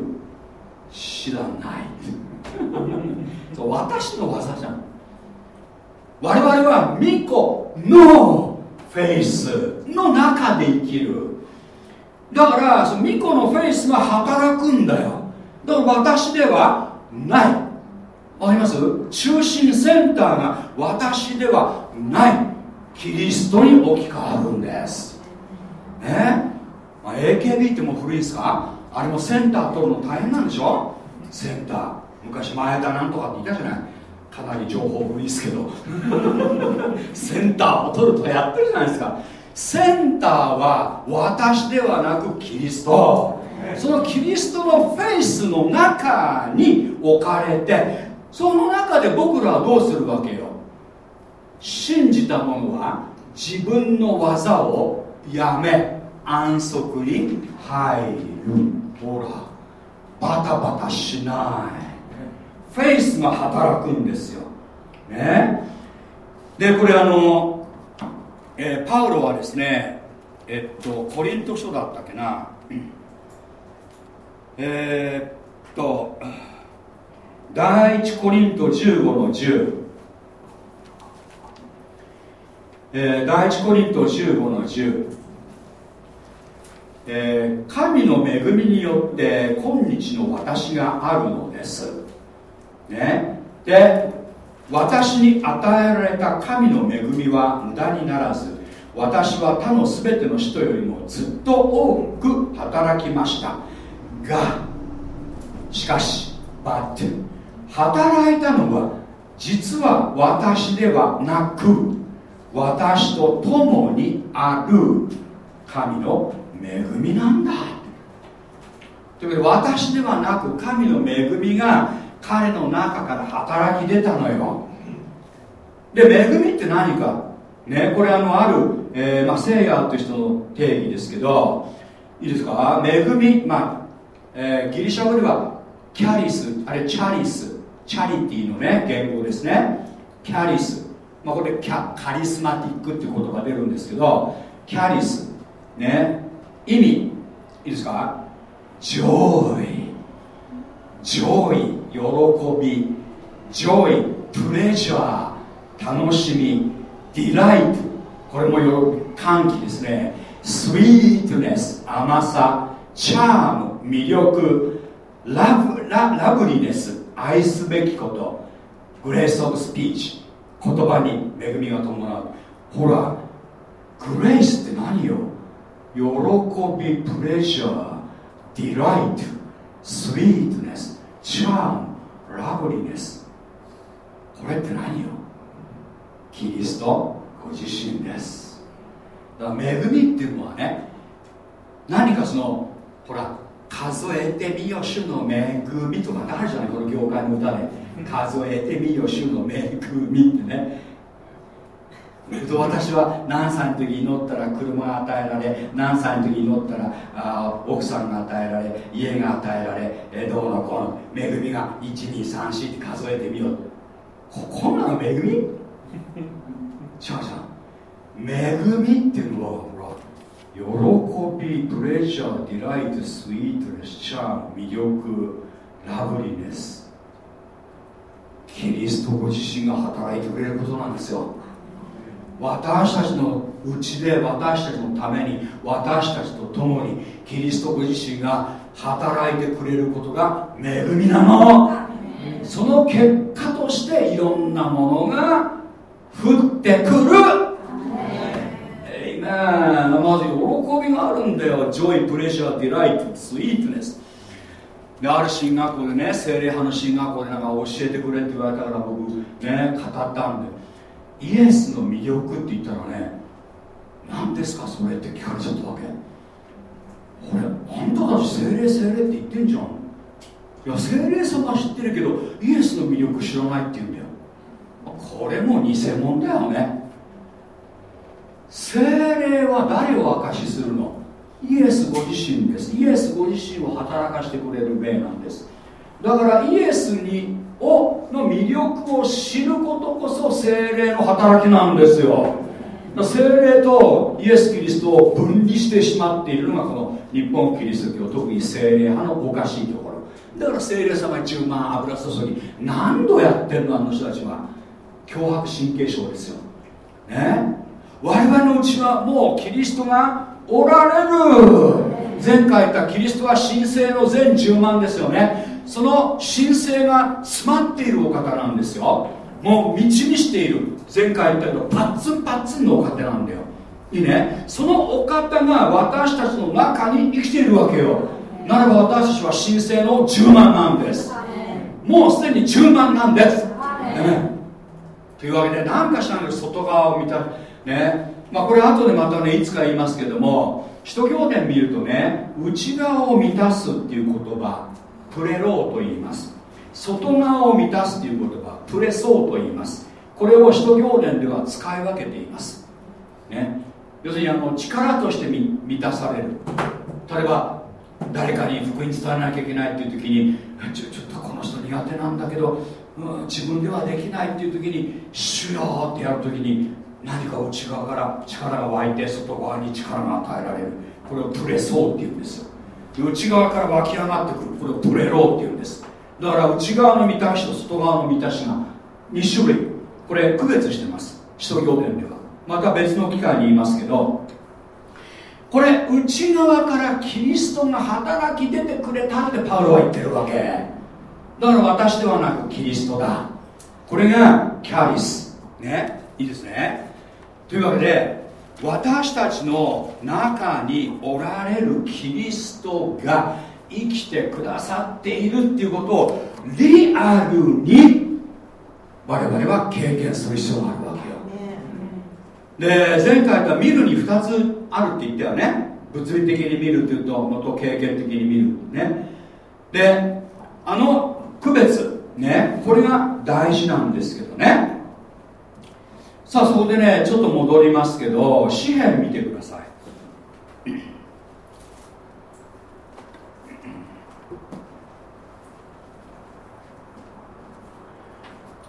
知らない。私の技じゃん。我々は巫女のフェイスの中で生きる。だからその巫女のフェイスが働くんだよ。だから私ではないわかります？中心センターが私ではない。キリストに置き換わるんです。ね？まあ、AKB ってもう古いですか？あれもセンター取るの大変なんでしょ？センター。昔前田なんとかって言ったじゃない？かなり情報古いですけど。センターを取るとかやってるじゃないですか。センターは私ではなくキリスト。そのキリストのフェイスの中に置かれてその中で僕らはどうするわけよ？信じた者は自分の技をやめ安息に入る。ほらバタバタしない。フェイスが働くんですよ。ね？でこれあの、えー、パウロはですねえっとコリント書だったっけな？えー、っと第一コリント15の10、えー、第一コリント15の10、えー、神の恵みによって今日の私があるのです。ね。で私に与えられた神の恵みは無駄にならず私は他の全ての人よりもずっと多く働きました。がしかしバッテン働いたのは実は私ではなく私と共にある神の恵みなんだ。というわけで私ではなく神の恵みが彼の中から働き出たのよ。で恵みって何か？ねこれあのある、えーまあ、聖夜という人の定義ですけどいいですか？恵みまあ、えー、ギリシャ語では charis あれ charis。チャリティのね原語ですね。 charis、まあ、これキャカリスマティックっていう言葉出るんですけど charis。ね。意味。いいですか？ Joy joy 喜び。 Joy pleasure。楽しみ。 Delight。これも歓喜ですね。 Sweetness。甘さ。 Charm。魅力。 Love loveliness 愛すべきこと grace of speech 言葉に恵みが伴う。ほら grace って何よ？喜び pleasure delight sweetness charm lovelinessこれって何よ？キリストご自身です。だから恵みっていうのはね何かそのほら数えてみよ主の恵みとかあるじゃないこの業界の歌で。数えてみよ主の恵みってね。と私は何歳の時に祈ったら車が与えられ何歳の時に祈ったらあ奥さんが与えられ家が与えられえどうのこうの恵みが1234って数えてみよう。ここんなの恵み？違うじゃん恵みっていうのは喜び pleasure delight sweetness charm 魅力 loveliness キリストご自身が働いてくれることなんですよ。私たちのうちで私たちのために私たちと共にキリストご自身が働いてくれることが恵みなの。その結果としていろんなものが降ってくるえまず喜びがあるんだよ。 Joy pleasure delight sweetness である神学校でね精霊派の神学校でなんか教えてくれって言われたから僕ね語ったんでイエスの魅力って言ったらね何ですかそれって聞かれちゃったわけ？これあんたたち聖霊聖霊って言ってんじゃん。いや精霊様知ってるけどイエスの魅力知らないって言うんだよ。これも偽物だよね。精霊は誰を証しするの？イエスご自身です。イエスご自身を働かしてくれる命なんです。だからイエスにをの魅力を知ることこそ精霊の働きなんですよ。精霊とイエス・キリストを分離してしまっているのがこの日本キリスト教特に精霊派のおかしいところ。だから精霊様に10万油注ぎ何度やってんの？あの人たちは。脅迫神経症ですよ。ね？我々のうちはもうキリストがおられる。前回言ったキリストは神聖の全10万ですよね。その神聖が詰まっているお方なんですよ。もう道にしている。前回言ったけどパッツンパッツンのお方なんだよ。いいね。そのお方が私たちの中に生きているわけよ。ならば私たちは神聖の10万なんです。もうすでに10万なんです、ね、というわけで何かしらの外側を見たね。まあこれ後でまたねいつか言いますけども使徒行伝見るとね内側を満たすっていう言葉プレローと言います。外側を満たすという言葉プレソーと言います。これを使徒行伝では使い分けています。ね。要するにあの力として満たされる。例えば誰かに福音伝えなきゃいけないっていう時にちょちょっとこの人苦手なんだけど、うん、自分ではできないっていう時に「主よ」ってやる時に何か内側から力が湧いて外側に力が与えられる。これをプレソーっていうんです。よ内側から湧き上がってくる。これをプレローっていうんです。だから内側の満たしと外側の満たしが2種類。これ区別してます。使徒行伝では。また別の機会に言いますけどこれ内側からキリストが働き出てくれたってパウロは言ってるわけ。だから私ではなくキリストだ。これがキャリス。ね。いいですね。というわけで私たちの中におられるキリストが生きてくださっているっていうことをリアルに我々は経験する必要があるわけよ。で前回言った見るに2つあるって言ったよね。物理的に見るっていうのと経験的に見るね。であの区別ねこれが大事なんですけどねさあそこでねちょっと戻りますけど詩篇見てください。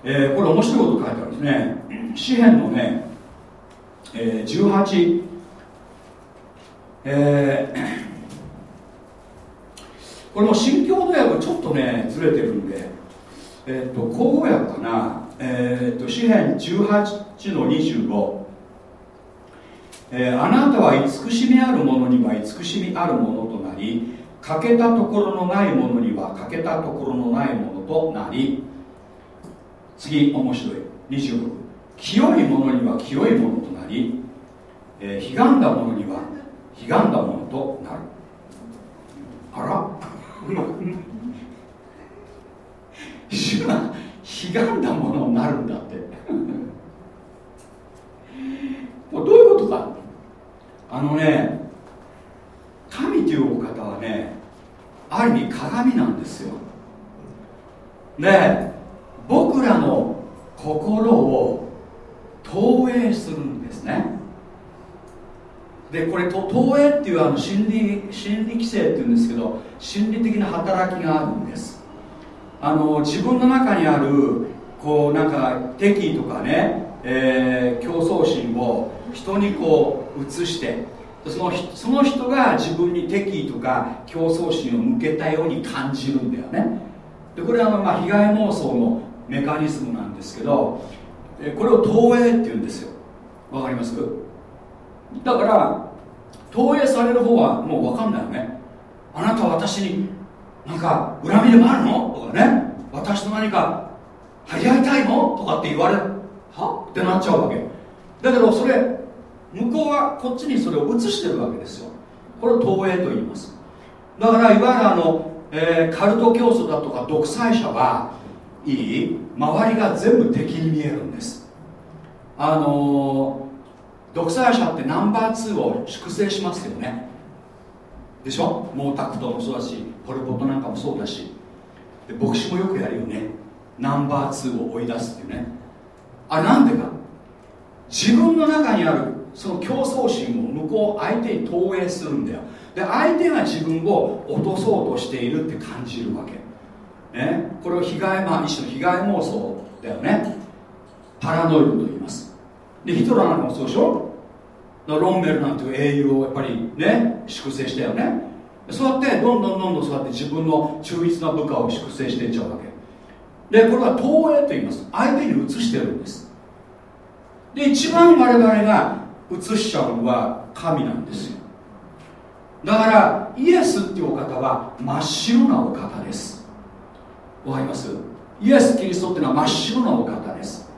えー、これ面白いこと書いてあるんですね。詩篇のね、えー、18えー、これも新共同訳ちょっとねずれてるんでえっ、ー、と口語訳かな。えっ、と詩篇18の25えー、あなたは慈しみある者には慈しみあるものとなり欠けたところのないものには欠けたところのないものとなり。次面白い。26清いものには清いものとなり、えー、悲願だものには悲願だものとなる。あら？主 が悲願だものになるんだって。も うどういうことか。あのね神というお方はねある意味鏡なんですよ。で僕らの心を投影するんですね。でこれ投影っていうあの心理心理規制っていうんですけど心理的な働きがあるんです。あの自分の中にあるこうなんか敵意とかね、えー、競争心を人にこう移してそのその人が自分に敵意とか競争心を向けたように感じるんだよね。でこれはまあ被害妄想のメカニズムなんですけどこれを投影っていうんですよ。わかります？だから投影される方はもう分かんないよね。あなたは私になんか恨みでもあるの？かね。私と何か張り合いたいの？とかって言われは？ってなっちゃうわけ。だけどそれ向こうはこっちにそれを映してるわけですよ。これを投影と言います。だからいわゆるあの、えー、カルト教祖だとか独裁者はいい周りが全部敵に見えるんです。あのー、独裁者ってナンバー2を粛清しますよね。でしょ？毛沢東もそうだしポル・ポトなんかもそうだし。で牧師もよくやるよね。ナンバー2を追い出すっていうね。あれなんでか。自分の中にあるその競争心を向こう相手に投影するんだよ。で相手が自分を落とそうとしているって感じるわけ、ね、これを被害、まあ、一種の被害妄想だよね。パラノイドと言います。でヒトラーなんかもそうでしょ？ロンメルなんていう英雄をやっぱりね粛清したよね。そうやってどんどんどんどんそうやって自分の忠実な部下を粛清していっちゃうわけ。でこれは投影と言います。相手に移してるんです。で一番我々が移しちゃうのは神なんですよ。だからイエスっていうお方は真っ白なお方です。わかります？イエス・キリストっていうのは真っ白なお方です。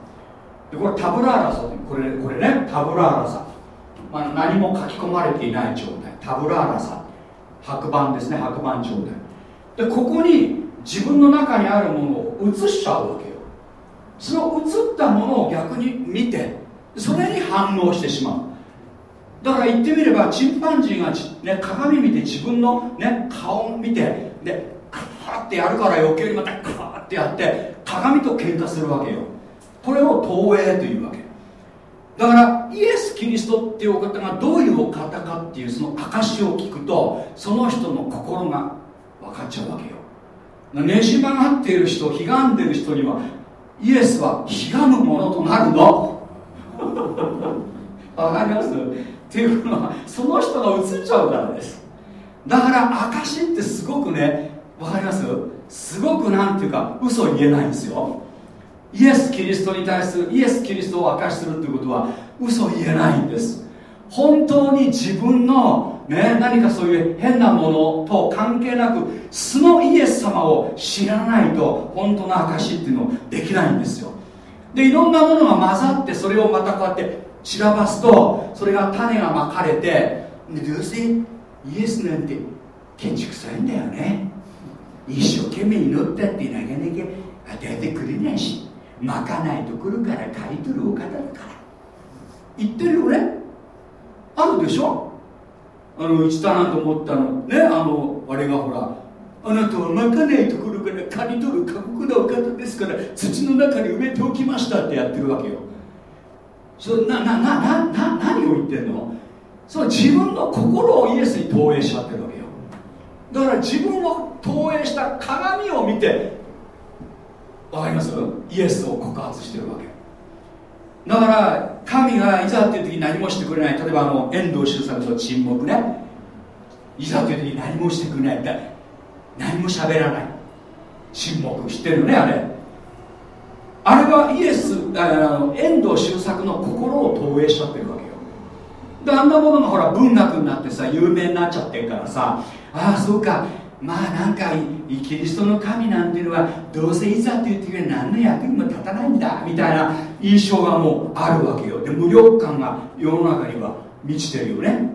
でこれタブラーラサこれこれねタブラーラサ、まあ、何も書き込まれていない状態。タブラーラサ。白板ですね白板状態。でここに自分の中にあるものを映しちゃうわけよ。その映ったものを逆に見てそれに反応してしまう。だから言ってみればチンパンジーが、ね、鏡見て自分の、ね、顔を見てでカーってやるから余計にまたカーってやって鏡と喧嘩するわけよ。これを投影というわけ。だからイエス・キリストっていうお方がどういうお方かっていうその証を聞くとその人の心が分かっちゃうわけよ。ねじ曲がっている人悲願でる人にはイエスは悲願むものとなるの。わかります？っていうのはその人が映っちゃうからです。だから証ってすごくねわかります？すごくなんていうか嘘言えないんですよ。イエス・キリストに対するイエス・キリストを明かしするということは嘘言えないんです。本当に自分の、ね、何かそういう変なものと関係なく素のイエス様を知らないと本当の証っていうのできないんですよ。でいろんなものが混ざってそれをまたこうやって散らばすとそれが種がまかれてどうせイエスなんて建築臭いんだよね。一生懸命祈ったってなかなか与えてくれないし。まかないと来るから買い取るお方だから。言ってるよね？あるでしょ？あの一だなと思ったの。ね？あのあれがほらあなたはまかないところから刈り取る過酷なお方ですから土の中に埋めておきましたってやってるわけよ。それななななな何を言ってんの？その自分の心をイエスに投影しちゃってるわけよ。だから自分を投影した鏡を見てわかります？イエスを告発してるわけ。だから神がいざっていう時に何もしてくれない。例えばあの遠藤周作の沈黙ね。いざという時に何もしてくれない。って何も喋らない。沈黙知ってるよねあれ。あれはイエスあの遠藤周作の心を投影しちゃってるわけよ。であんなものがほら文学になってさ有名になっちゃってるからさ。ああそうか。まあなんかキリストの神なんていうのはどうせいざという時は何の役にも立たないんだみたいな印象がもうあるわけよ。で無力感が世の中には満ちてるよね。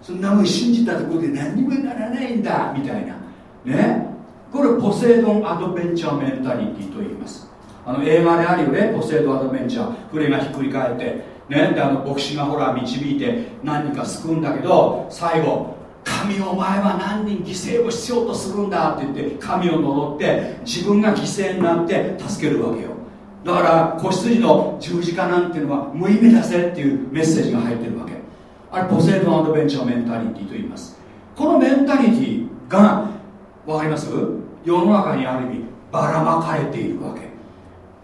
そんなもん信じたところで何にもならないんだ。みたいな。ねこれポセイドンアドベンチャーメンタリティと言います。あの映画であるよね。ポセイドンアドベンチャー。船がひっくり返ってねであの牧師がほら導いて何人か救うんだけど最後神お前は何人犠牲を必要とするんだって言って神を呪って自分が犠牲になって助けるわけよ。だから子羊の十字架なんていうのは無意味だぜっていうメッセージが入ってるわけ。あれポセイドンアドベンチャーメンタリティと言います。このメンタリティが分かります？世の中にある意味ばらまかれているわけ。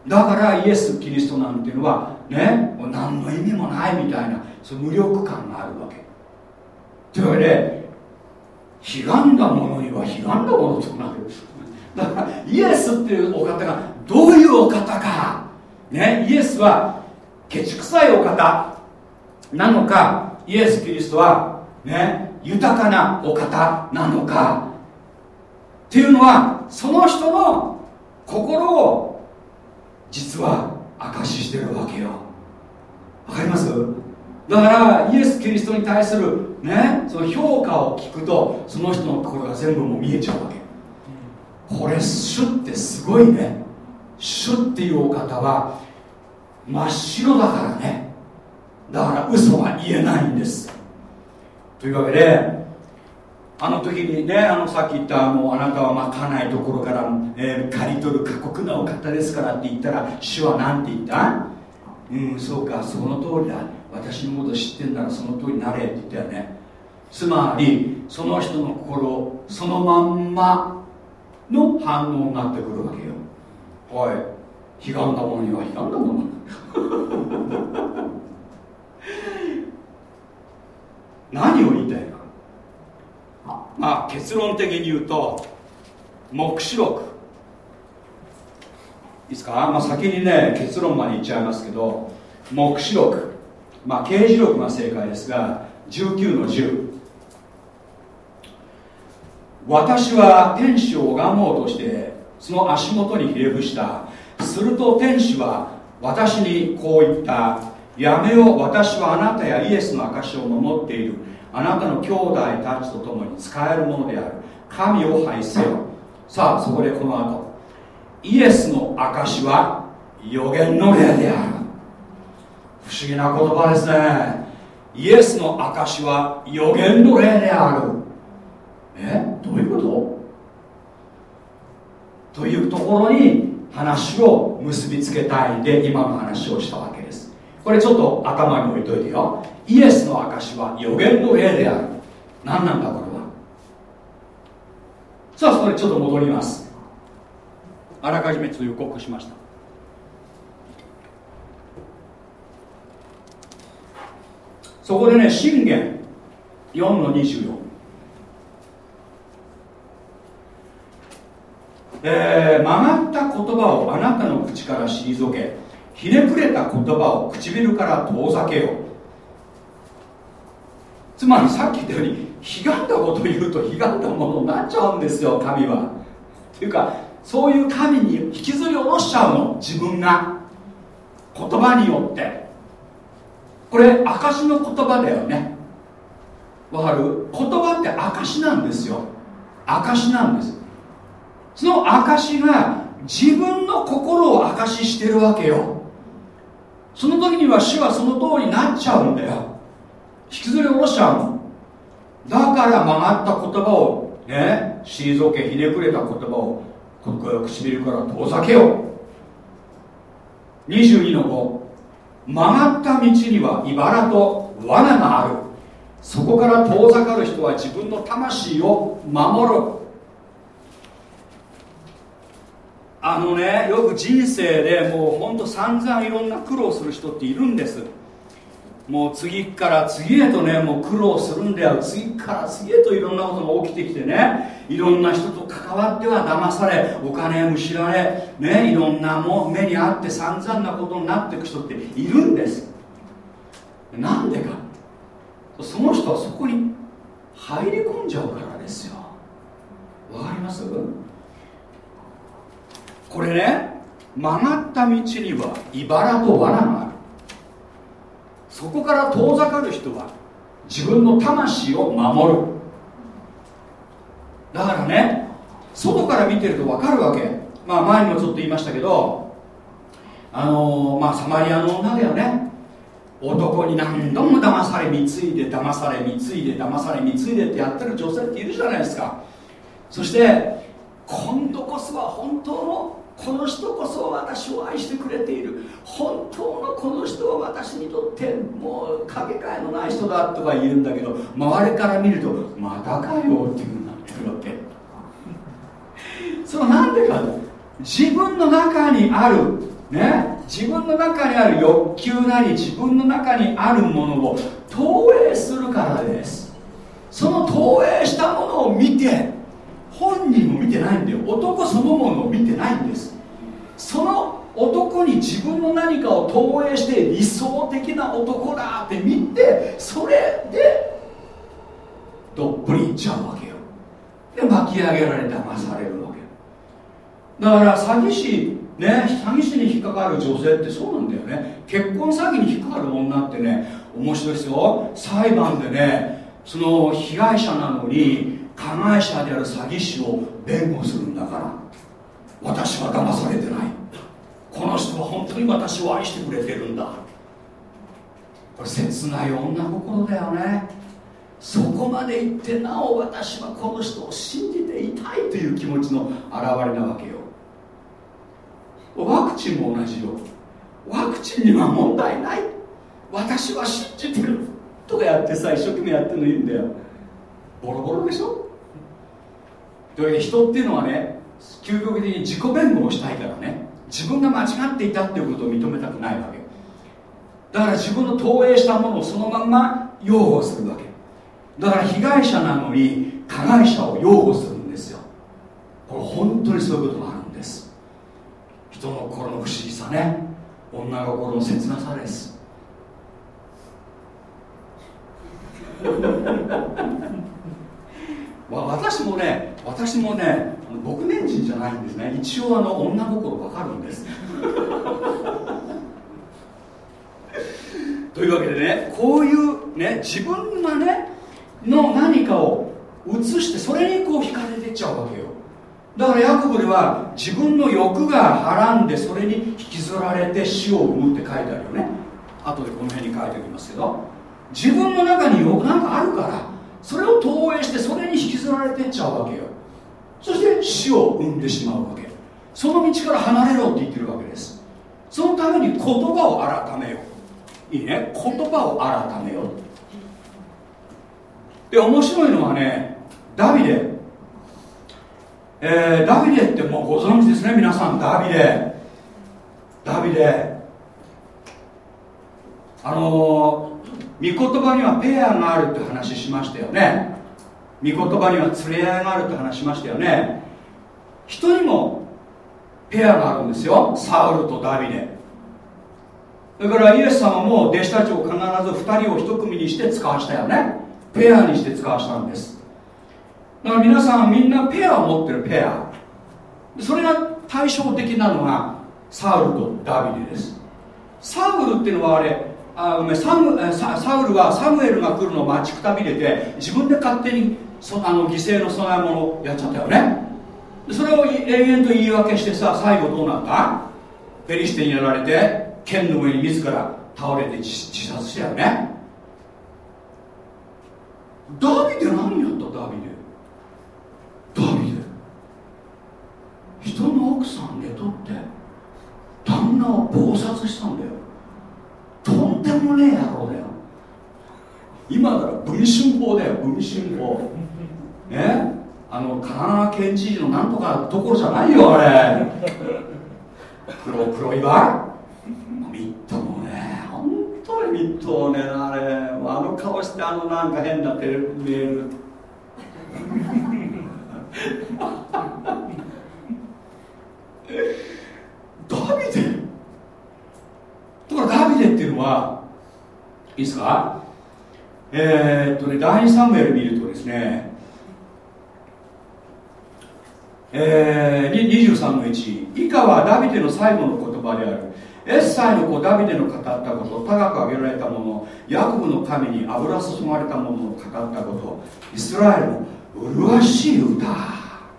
だからイエス・キリストなんていうのはね何の意味もないみたいなその無力感があるわけ。というわけで悲願だものには悲願だものとなるだからイエスっていうお方がどういうお方か。ねイエスはケチくさいお方なのかイエス・キリストはね豊かなお方なのか。っていうのはその人の心を実は証ししてるわけよ。わかります？だからイエス・キリストに対するねその評価を聞くとその人の心が全部もう見えちゃうわけ。これ主ってすごいね。主っていうお方は真っ白だからね。だから嘘は言えないんです。というわけであの時にねあのさっき言ったあのあなたはまあ家内ところから、えー、刈り取る過酷なお方ですからって言ったら主は何て言った？うんそうかその通りだ。私のこと知ってんならその通りなれって言ったよね。つまりその人の心そのまんまの反応になってくるわけよ。おい悲願だものには悲願だもの。何を言いたいかまあ結論的に言うと黙示録。いいですか、まあ、先にね結論まで言っちゃいますけど黙示録。まあ刑事録が正解ですが19の10私は天使を拝もうとしてその足元にひれ伏した。すると天使は私にこう言った。やめよう私はあなたやイエスの証を守っている。あなたの兄弟たちと共に使えるものである。神を拝せよ。さあそこでこの後。イエスの証は予言の霊である。不思議な言葉ですね。イエスの証は予言の霊である。え？どういうこと？というところに話を結びつけたいんで今の話をしたわけです。これちょっと頭に置いといてよ。イエスの証は予言の霊である。何なんだこれは？さあそこでちょっと戻ります。あらかじめちょっと予告しました。そこでね信玄。4の24えー、曲がった言葉をあなたの口から退けひねくれた言葉を唇から遠ざけよ。うつまりさっき言ったように悲願だこと言うと悲願だものになっちゃうんですよ神は。っていうかそういう神に引きずり下ろしちゃうの。自分が。言葉によって。これ証の言葉だよね。わかる？言葉って証なんですよ。証なんです。その証が自分の心を証ししてるわけよ。その時には主はその通りになっちゃうんだよ。引きずり下ろしちゃうの。だから曲がった言葉をね退けひねくれた言葉を唇から遠ざけよう。22の5曲がった道には茨と罠がある。そこから遠ざかる人は自分の魂を守るあのねよく人生でもうほんと散々いろんな苦労する人っているんです。もう次から次へとねもう苦労するんだよ。次から次へといろんなことが起きてきてね。いろんな人と関わっては騙されお金むしられ、ね、いろんなも目にあって散々なことになっていく人っているんです。なんでか。その人はそこに入り込んじゃうからですよ。わかります？これね曲がった道には茨と罠がある。そこから遠ざかる人は自分の魂を守る。だからね外から見てると分かるわけ。まあ前にもちょっと言いましたけどあのー、まあサマリアの女だよね。男に何度も騙され貢いで騙され貢いで騙され貢いでってやってる女性っているじゃないですか。そして今度こそは本当のこの人こそ私を愛してくれている。本当のこの人は私にとってもうかけがえのない人だとか言うんだけど周りから見るとまたかよっていう。ってるわけそれは何でか。自分の中にある。ね。自分の中にある欲求なり自分の中にあるものを投影するからです。その投影したものを見て本人も見てないんだよ。男そのものを見てないんです。その男に自分の何かを投影して理想的な男だって見てそれでどっぷりいっちゃうわけよ。で巻き上げられ騙されるわけ。だから詐欺師ね詐欺師に引っかかる女性ってそうなんだよね。結婚詐欺に引っかかる女ってね面白いですよ。裁判でねその被害者なのに加害者である詐欺師を弁護するんだから私は騙されてない。この人は本当に私を愛してくれてるんだ。これ切ない女心だよね。そこまで言ってなお私はこの人を信じていたいという気持ちの表れなわけよ。ワクチンも同じよ。ワクチンには問題ない。私は信じてるとかやってさ一生懸命やってるのいいんだよ。ボロボロでしょ？で人っていうのはね究極的に自己弁護をしたいからね。自分が間違っていたっていうことを認めたくないわけ。だから自分の投影したものをそのまんま擁護するわけ。だから被害者なのに加害者を擁護するんですよ。これ本当にそういうことがあるんです。人の心の不思議さね。女心の切なさです。私もね私もね僕年人じゃないんですね。一応あの女心わかるんです。というわけでねこういうね自分がねの何かを移してそれにこう惹かれてっちゃうわけよ。だからヤコブでは自分の欲がはらんでそれに引きずられて死を生むって書いてあるよね。後でこの辺に書いておきますけど。自分の中に欲なんかあるからそれを投影してそれに引きずられてっちゃうわけよ。そして死を生んでしまうわけ。その道から離れろって言ってるわけです。そのために言葉を改めよう。いいね。言葉を改めよう。で面白いのはねダビデ。えー、ダビデってもうご存知ですね皆さん。ダビデ。ダビデ。あの御言葉にはペアがあるって話しましたよね。御言葉には連れ合いがあるって話しましたよね。人にもペアがあるんですよ。サウルとダビデ。だからイエス様も弟子たちを必ず2人を1組にして使わしたよね。ペアにして使わしたんです。だから皆さんみんなペアを持ってるペア。それが対照的なのがサウルとダビデです。サウルっていうのはあれあごめんサムササウルはサムエルが来るのを待ちくたびれて自分で勝手にそあの犠牲の供え物をやっちゃったよね。それを永遠と言い訳してさ最後どうなった？ペリシテにやられて剣の上に自ら倒れて自殺したよね。ダビデ何やったダビデ？ダビデ。人の奥さん寝取って旦那を謀殺したんだよ。とんでもねえ野郎だよ。今なら文春法だよ文春法ね あの神奈川県知事のなんとかどころじゃないよあれ。黒黒いわみっともね本当にみっともねあれ。あの顔してあのなんか変なテレメールダビデ。ところダビデっていうのはいいですか？えー、っとね第2サムエル見るとですねえー、23の1以下はダビデの最後の言葉である。エッサイの子ダビデの語ったこと高く上げられたものヤコブの神に油注がれたものを語ったことイスラエルの麗しい歌。あ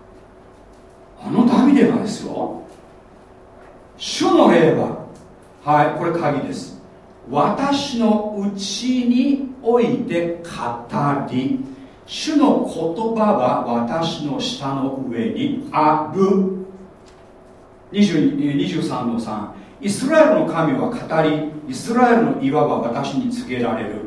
のダビデがですよ主の霊ははいこれ鍵です。私のうちにおいて語り主の言葉は私の舌の上にある。23の3イスラエルの神は語りイスラエルの岩は私に告げられる。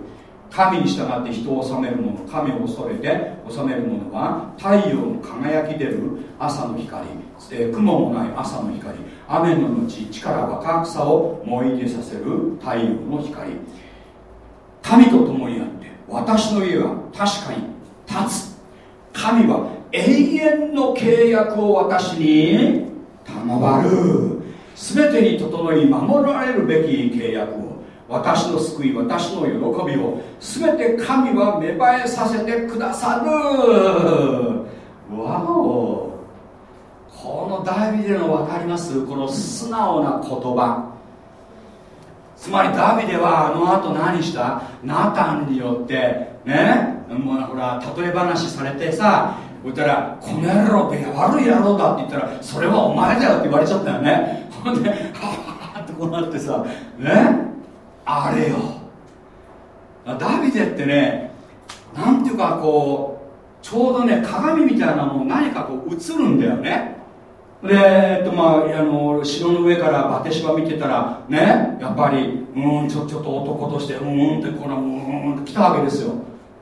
神に従って人を治める者神を恐れて治める者は太陽の輝き出る朝の光、え、雲もない朝の光雨の後力若草を燃え出させる太陽の光。神と共にあって私の家は確かに立つ。神は永遠の契約を私に賜る。全てに整い守られるべき契約を私の救い私の喜びを全て神は芽生えさせてくださる。わお。このダビデの分かります？この素直な言葉。つまりダビデはあの後何した？ナタンによってね？もうほら例え話されてさ言ったら「この野郎って悪い野郎だ」って言ったら「それはお前だよ」って言われちゃったよね。ほんで「ははってこうなってさねあれよ。ダビデってねなんていうかこうちょうどね鏡みたいなもの何かこう映るんだよね。で、えっとまあ、あの城の上からバテシバ見てたらね？やっぱりうんちょちょっと男としてうんってこのうんって来たわけですよ。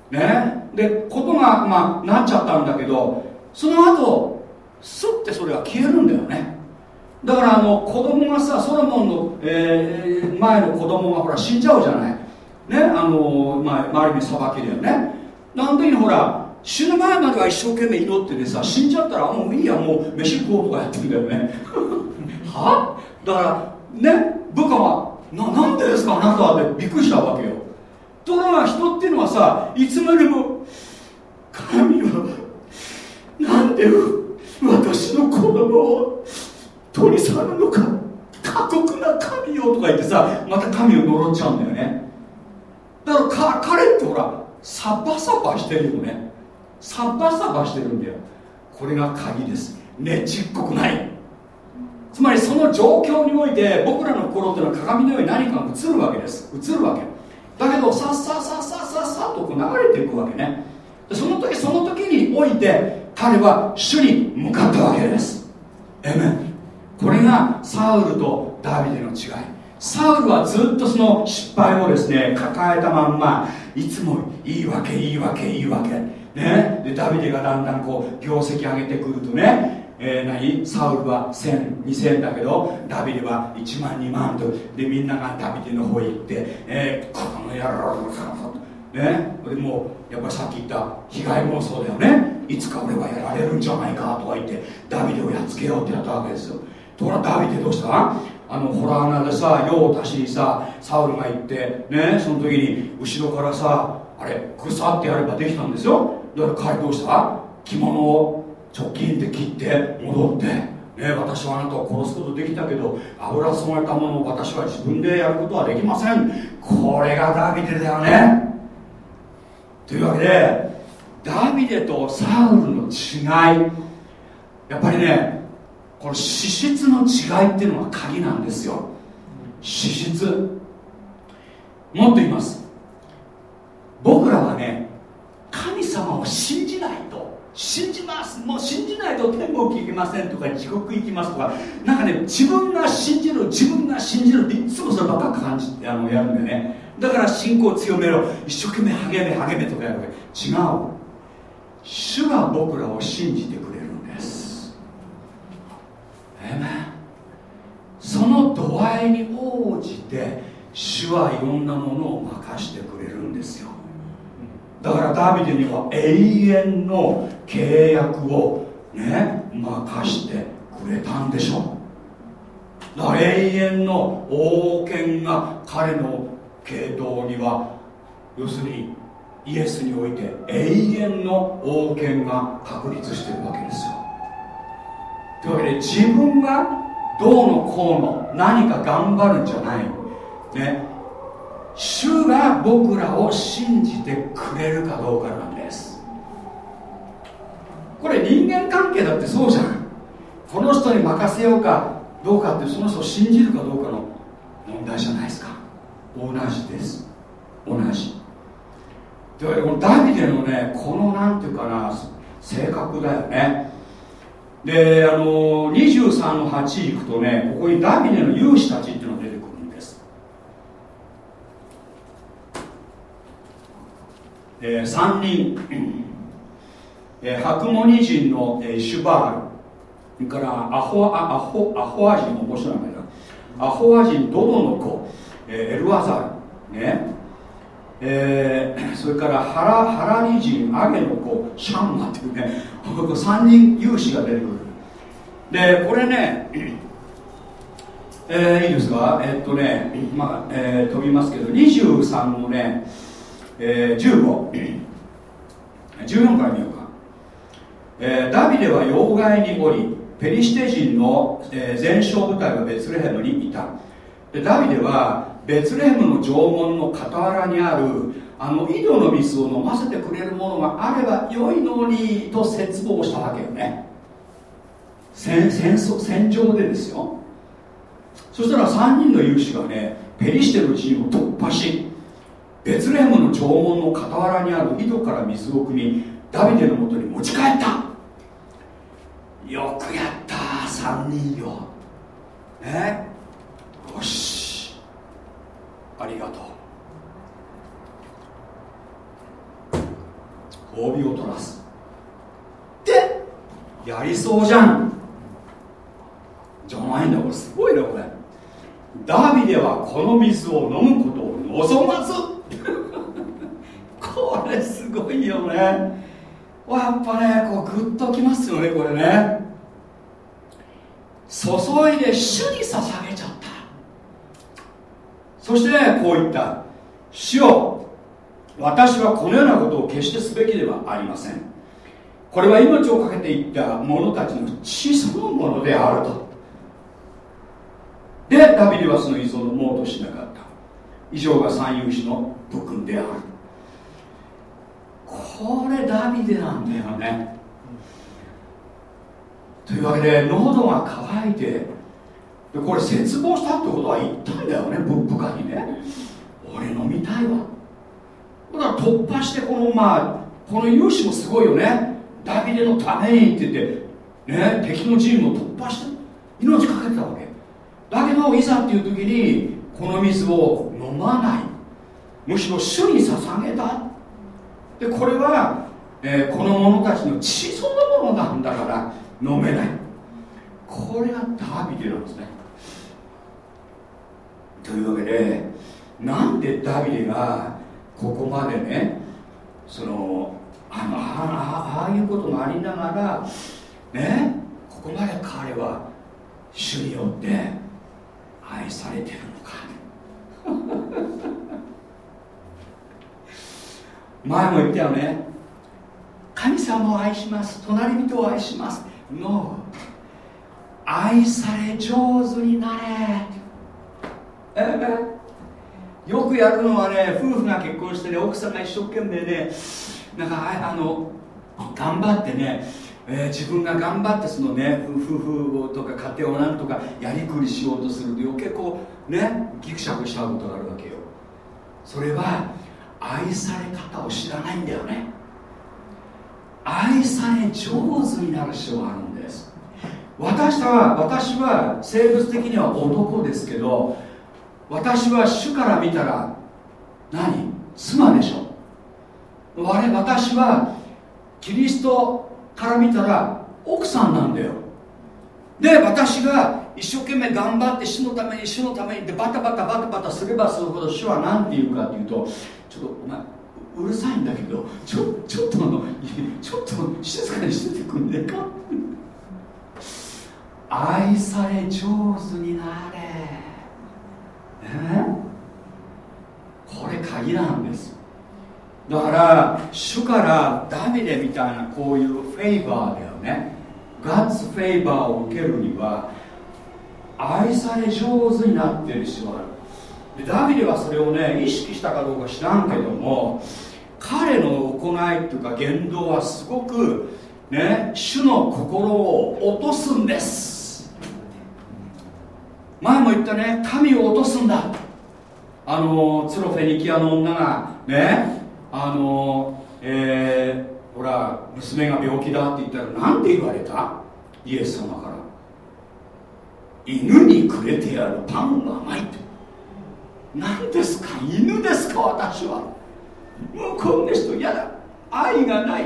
ね？でことが、まあ、なっちゃったんだけどその後スッてそれが消えるんだよね。だからあの子供がさソロモンの、えー、前の子供がほら死んじゃうじゃない。ねあの、まあ、ある意味裁きだよね。なんでほら死ぬ前までは一生懸命祈っててさ死んじゃったらもういいやもう飯食おうとかやってんだよね。は？だからね部下はななんでですか？あなたはってびっくりしたわけよ。ところが人っていうのはさいつまでも神はなんで私の子供を取り去るのか？過酷な神よとか言ってさまた神を呪っちゃうんだよね。だから彼ってほらサバサバしてるよね。サバサバしてるんだよ。これが鍵です。ねちっこくない。つまりその状況において僕らの心っていうのは鏡のように何かが映るわけです。映るわけ。だけどさっさっさっさっさっさとこう流れていくわけね。その時その時において彼は主に向かったわけです。エメンこれがサウルとダビデの違い。サウルはずっとその失敗をですね抱えたまんまいつも言い訳言い訳言い訳。ね。でダビデがだんだんこう業績上げてくるとねえー、何？サウルは1000、2000だけどダビデは1万、2万とでみんながダビデの方へ行って、えー、この野郎ね。でもやっぱりさっき言った被害妄想だよね。いつか俺はやられるんじゃないかとか言ってダビデをやっつけようってやったわけですよ。ところがダビデどうした？あのホラー穴でさ用を足しにさサウルが行ってねその時に後ろからさあれグサってやればできたんですよ。だから彼どうした？着物を直近で切って戻ってね、私はあなたを殺すことできたけど油染まれたものを私は自分でやることはできません。これがダビデだよね。というわけでダビデとサウルの違い。やっぱりねこの資質の違いっていうのが鍵なんですよ。資質。もっと言います。僕らはね神様を信じないと信じます。もう信じないと天国行きませんとか地獄行きますとかなんかね自分が信じる自分が信じるっていつもそればっか感じてあのやるんだよね。だから信仰を強めろ。一生懸命励め励めとかやるわけ。違う。主が僕らを信じてくれその度合いに応じて主はいろんなものを任してくれるんですよ。だからダビデには永遠の契約をね任してくれたんでしょ。だから永遠の王権が彼の系統には要するにイエスにおいて永遠の王権が確立してるわけですよ。というわけで自分がどうのこうの何か頑張るんじゃない。ね。主が僕らを信じてくれるかどうかなんです。これ人間関係だってそうじゃん。この人に任せようかどうかってその人を信じるかどうかの問題じゃないですか。同じです。同じ。というわけでこのダビデのねこのなんていうかな性格だよね。であの23の8いくとねここにダビデの勇士たちっていうのが出てくるんです、えー、3人、えー、ハモニ人の、えー、シュバール。それからアホアアホアホア人面白い名前だ。アホア人ドドの子、えー、エルワザル。ね。えー、それからハラハラリ人アゲの子シャンマっていうね3人有志が出てくる。でこれね えー、いいですか？えー、っとね、まあえー、飛びますけど23のね、えー、1514から見ようか、えー、ダビデは要害におりペリシテ人の、えー、全勝部隊がベツレヘムにいた。でダビデはベツレヘムの城門の傍らにあるあの井戸の水を飲ませてくれるものがあれば良いのにと絶望したわけよね。戦争戦場でですよ。そしたら3人の勇士がねペリシテの陣を突破しベツレヘムの城門の傍らにある井戸から水を汲みダビデのもとに持ち帰った。よくやった3人よ。ね。よし。ありがとう。褒美を取らす。でやりそうじゃん。じゃないんだこれ。すごいねこれ。ダビデはこの水を飲むことを望まず。これすごいよね。やっぱねこうグッときますよねこれね。注いで主に捧げちゃったそしてねこう言った。主よ私はこのようなことを決してすべきではありません。これは命を懸けていった者たちの血そのものであると。でダビデはその依存のもうとしなかった。以上が三勇士の武訓である。これダビデなんだよね。というわけで喉が渇いてでこれ絶望したってことは言ったんだよね部下にね。俺飲みたいわ。だから突破してこのまあこの勇士もすごいよね。ダビデのためにって言ってね敵の陣を突破して命かけてたわけ。だけどいざっていう時にこの水を飲まない。むしろ主に捧げた。でこれは、えー、この者たちの血そのものなんだから飲めない。これがダビデなんですね。というわけでなんでダビデがここまでねそのあのああいうことがありながらねここまで彼は主によって愛されてるのか。前も言ったよね。神様を愛します。隣人を愛します。No 愛され上手になれ。よくやるのはね夫婦が結婚してね奥さんが一生懸命ねなんかあの頑張ってね、えー、自分が頑張ってそのね夫婦とか家庭をなんとかやりくりしようとすると余計こうねギクシャクしちゃうことがあるわけよ。それは愛され方を知らないんだよね。愛され上手になる必要があるんです。私は私は生物的には男ですけど私は主から見たら何？妻でしょ。我私はキリストから見たら奥さんなんだよ。で私が一生懸命頑張って主のために主のためにってバタバタバタバタすればするほど主は何て言うかっていうとちょっとお前うるさいんだけどちょちょっとあの ちょっと静かにしててくんねえか？愛され上手になれ。これ鍵なんです。だから主からダビデみたいなこういうフェイバーだよね。ガッツフェイバーを受けるには愛され上手になってる必要がある。でダビデはそれをね意識したかどうか知らんけども彼の行いっていうか言動はすごくね主の心を落とすんです。前も言ったね神を落とすんだ。あのツロフェニキアの女がねあのえー、ほら娘が病気だって言ったら何て言われた？イエス様から。犬にくれてやるパンはないって。何ですか？犬ですか？私は。もうこんな人嫌だ。愛がない。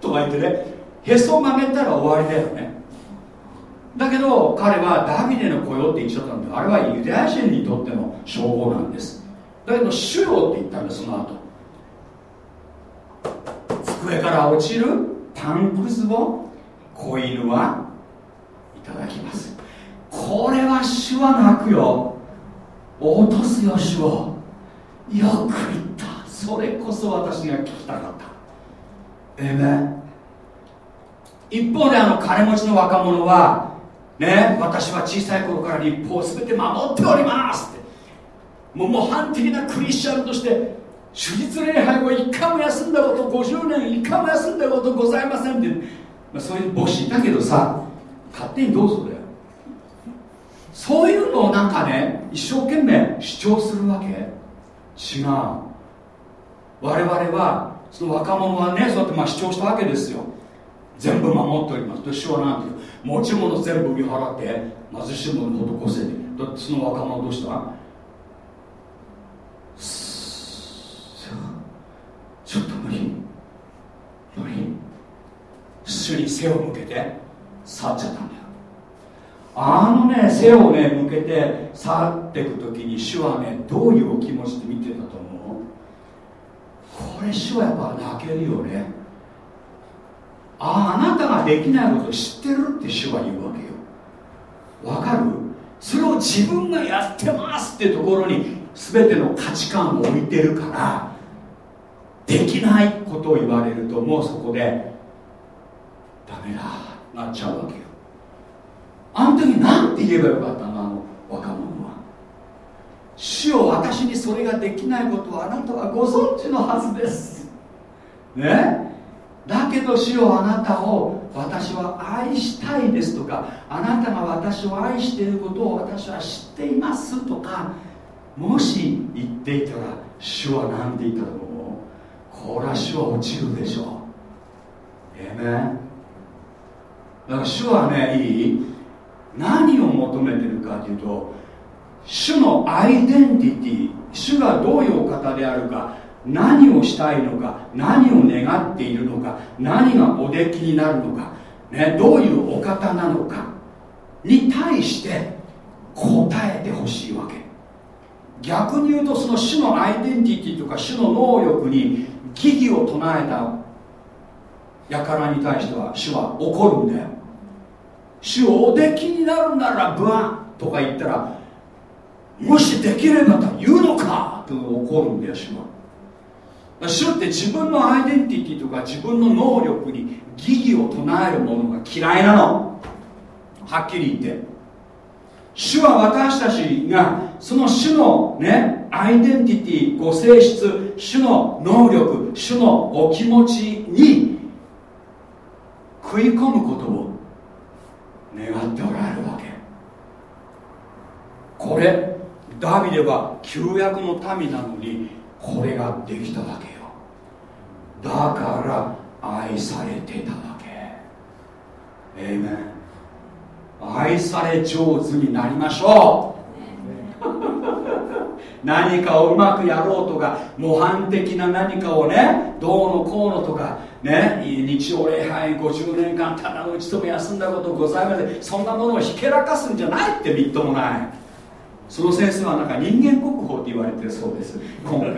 とか言ってねへそ曲げたら終わりだよね。だけど彼はダビデの子よって言っちゃったんであれはユダヤ人にとっての称号なんです。だけど主よって言ったんですその後。机から落ちるパンくずを子犬はいただきます。これは主は泣くよ。落とすよ主を。よく言った。それこそ私が聞きたかった。えめ一方であの金持ちの若者はね私は小さい頃から立法を全て守っておりますって。もう模範的なクリスチャンとして手術礼拝を一回も休んだこと50年一回も休んだことございませんって、まあ、そういう牧師いたけどさ勝手にどうぞだよ。そういうのをなんかね一生懸命主張するわけ。違う。我々はその若者はねそうやってまあ主張したわけですよ。全部守っております。と主は何て言う持ち物全部見払って貧しいもの施せてだってその若者どうしたちょっと無理。無理。主に背を向けて去っちゃったんだよ。あのね背をね向けて去っていく時に主はねどういうお気持ちで見てたと思う？これ主はやっぱ泣けるよね。ああなたができないこと知ってるって主は言うわけよ。わかる？それを自分がやってますってところに全ての価値観を置いてるからできないことを言われるともうそこでダメだなっちゃうわけよ。あの時何て言えばよかったの？あの若者は。主よ私にそれができないことをあなたはご存知のはずです。ね？だけど主よあなたを私は愛したいですとかあなたが私を愛していることを私は知っていますとかもし言っていたら主は何て言ったと思う？これは主は落ちるでしょう。えめだから主はねいい？何を求めてるかというと主のアイデンティティ主がどういうお方であるか何をしたいのか何を願っているのか何がおできになるのか、ね、どういうお方なのかに対して答えてほしいわけ。逆に言うとその主のアイデンティティとか主の能力に疑義を唱えた輩に対しては主は怒るんだよ。主をおできになるならブワンとか言ったらもしできればと言うのかと怒るんだよ主は。主って自分のアイデンティティとか自分の能力に疑義を唱えるものが嫌いなの。はっきり言って。主は私たちがその主のねアイデンティティご性質主の能力主のお気持ちに食い込むことを願っておられるわけ。これダビデは旧約の民なのにこれができたわけ。だから愛されてたわけ。ええね愛され上手になりましょう。何かをうまくやろうとか模範的な何かをねどうのこうのとかね日曜礼拝50年間ただの一度も休んだことございません。そんなものをひけらかすんじゃないってみっともないその先生はなんか人間国宝って言われてるそうです。今回。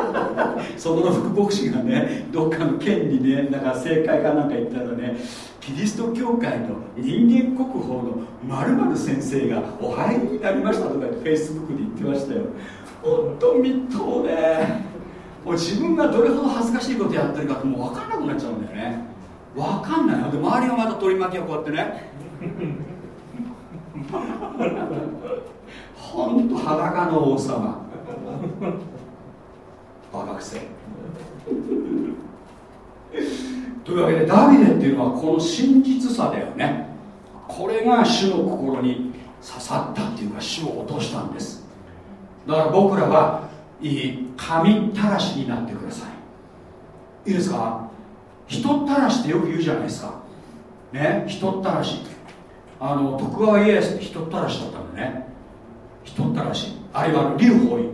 そこの副牧師がねどっかの県にねなんか正解かなんか言ったらねキリスト教会の人間国宝の〇〇先生がお入りになりましたとかフェイスブックで言ってましたよ。本当みっともねもう自分がどれほど恥ずかしいことやってるかってもう分かんなくなっちゃうんだよね。わかんない。よで周りがまた取り巻きがこうやってねほんと裸の王様。バカくせというわけでダビデっていうのはこの真実さだよね。これが主の心に刺さったっていうか主を落としたんです。だから僕らはいい神たらしになってください。いいですか？人たらしってよく言うじゃないですか。ね？人たらし。あの徳川家康って人たらしだったんだね。人ったらしあるいは劉邦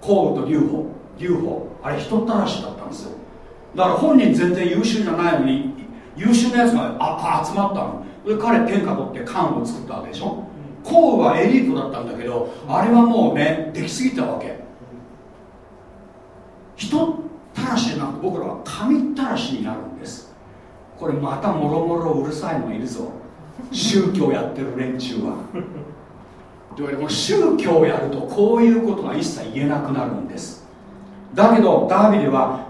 項羽と劉邦劉邦あれ人ったらしだったんですよ。だから本人全然優秀じゃないのに優秀なやつがあ集まったの。彼天下取って漢を作ったわけでしょ。項羽はエリートだったんだけどあれはもうねできすぎたわけ。人たらしじゃなくて僕らは神たらしになるんです。これまたもろもろうるさいのいるぞ。宗教やってる連中は。というわけでこの宗教をやるとこういうことが一切言えなくなるんです。だけどダービデは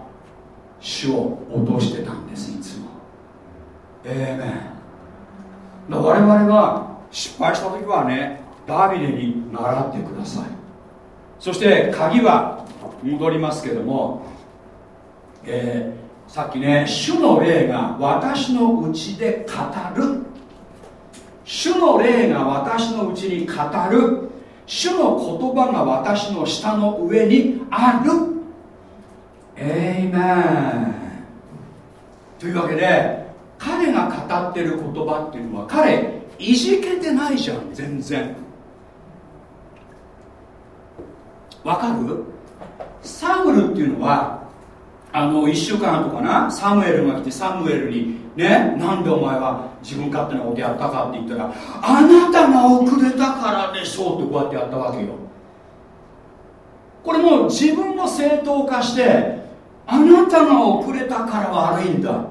主を落としてたんですいつも。ええね。我々は失敗した時はねダービデに習ってください。そして鍵は戻りますけども、えー、さっきね主の霊が私のうちで語る主の霊が私のうちに語る。主の言葉が私の下の上にある。エイメンというわけで彼が語ってる言葉っていうのは彼いじけてないじゃん全然。わかる？サムルっていうのはあの1週間後かな？サムエルが来てサムエルにねなんでお前は自分勝手なことやったかって言ったらあなたが遅れたからでしょうってこうやってやったわけよ。これもう自分を正当化してあなたが遅れたから悪いんだ。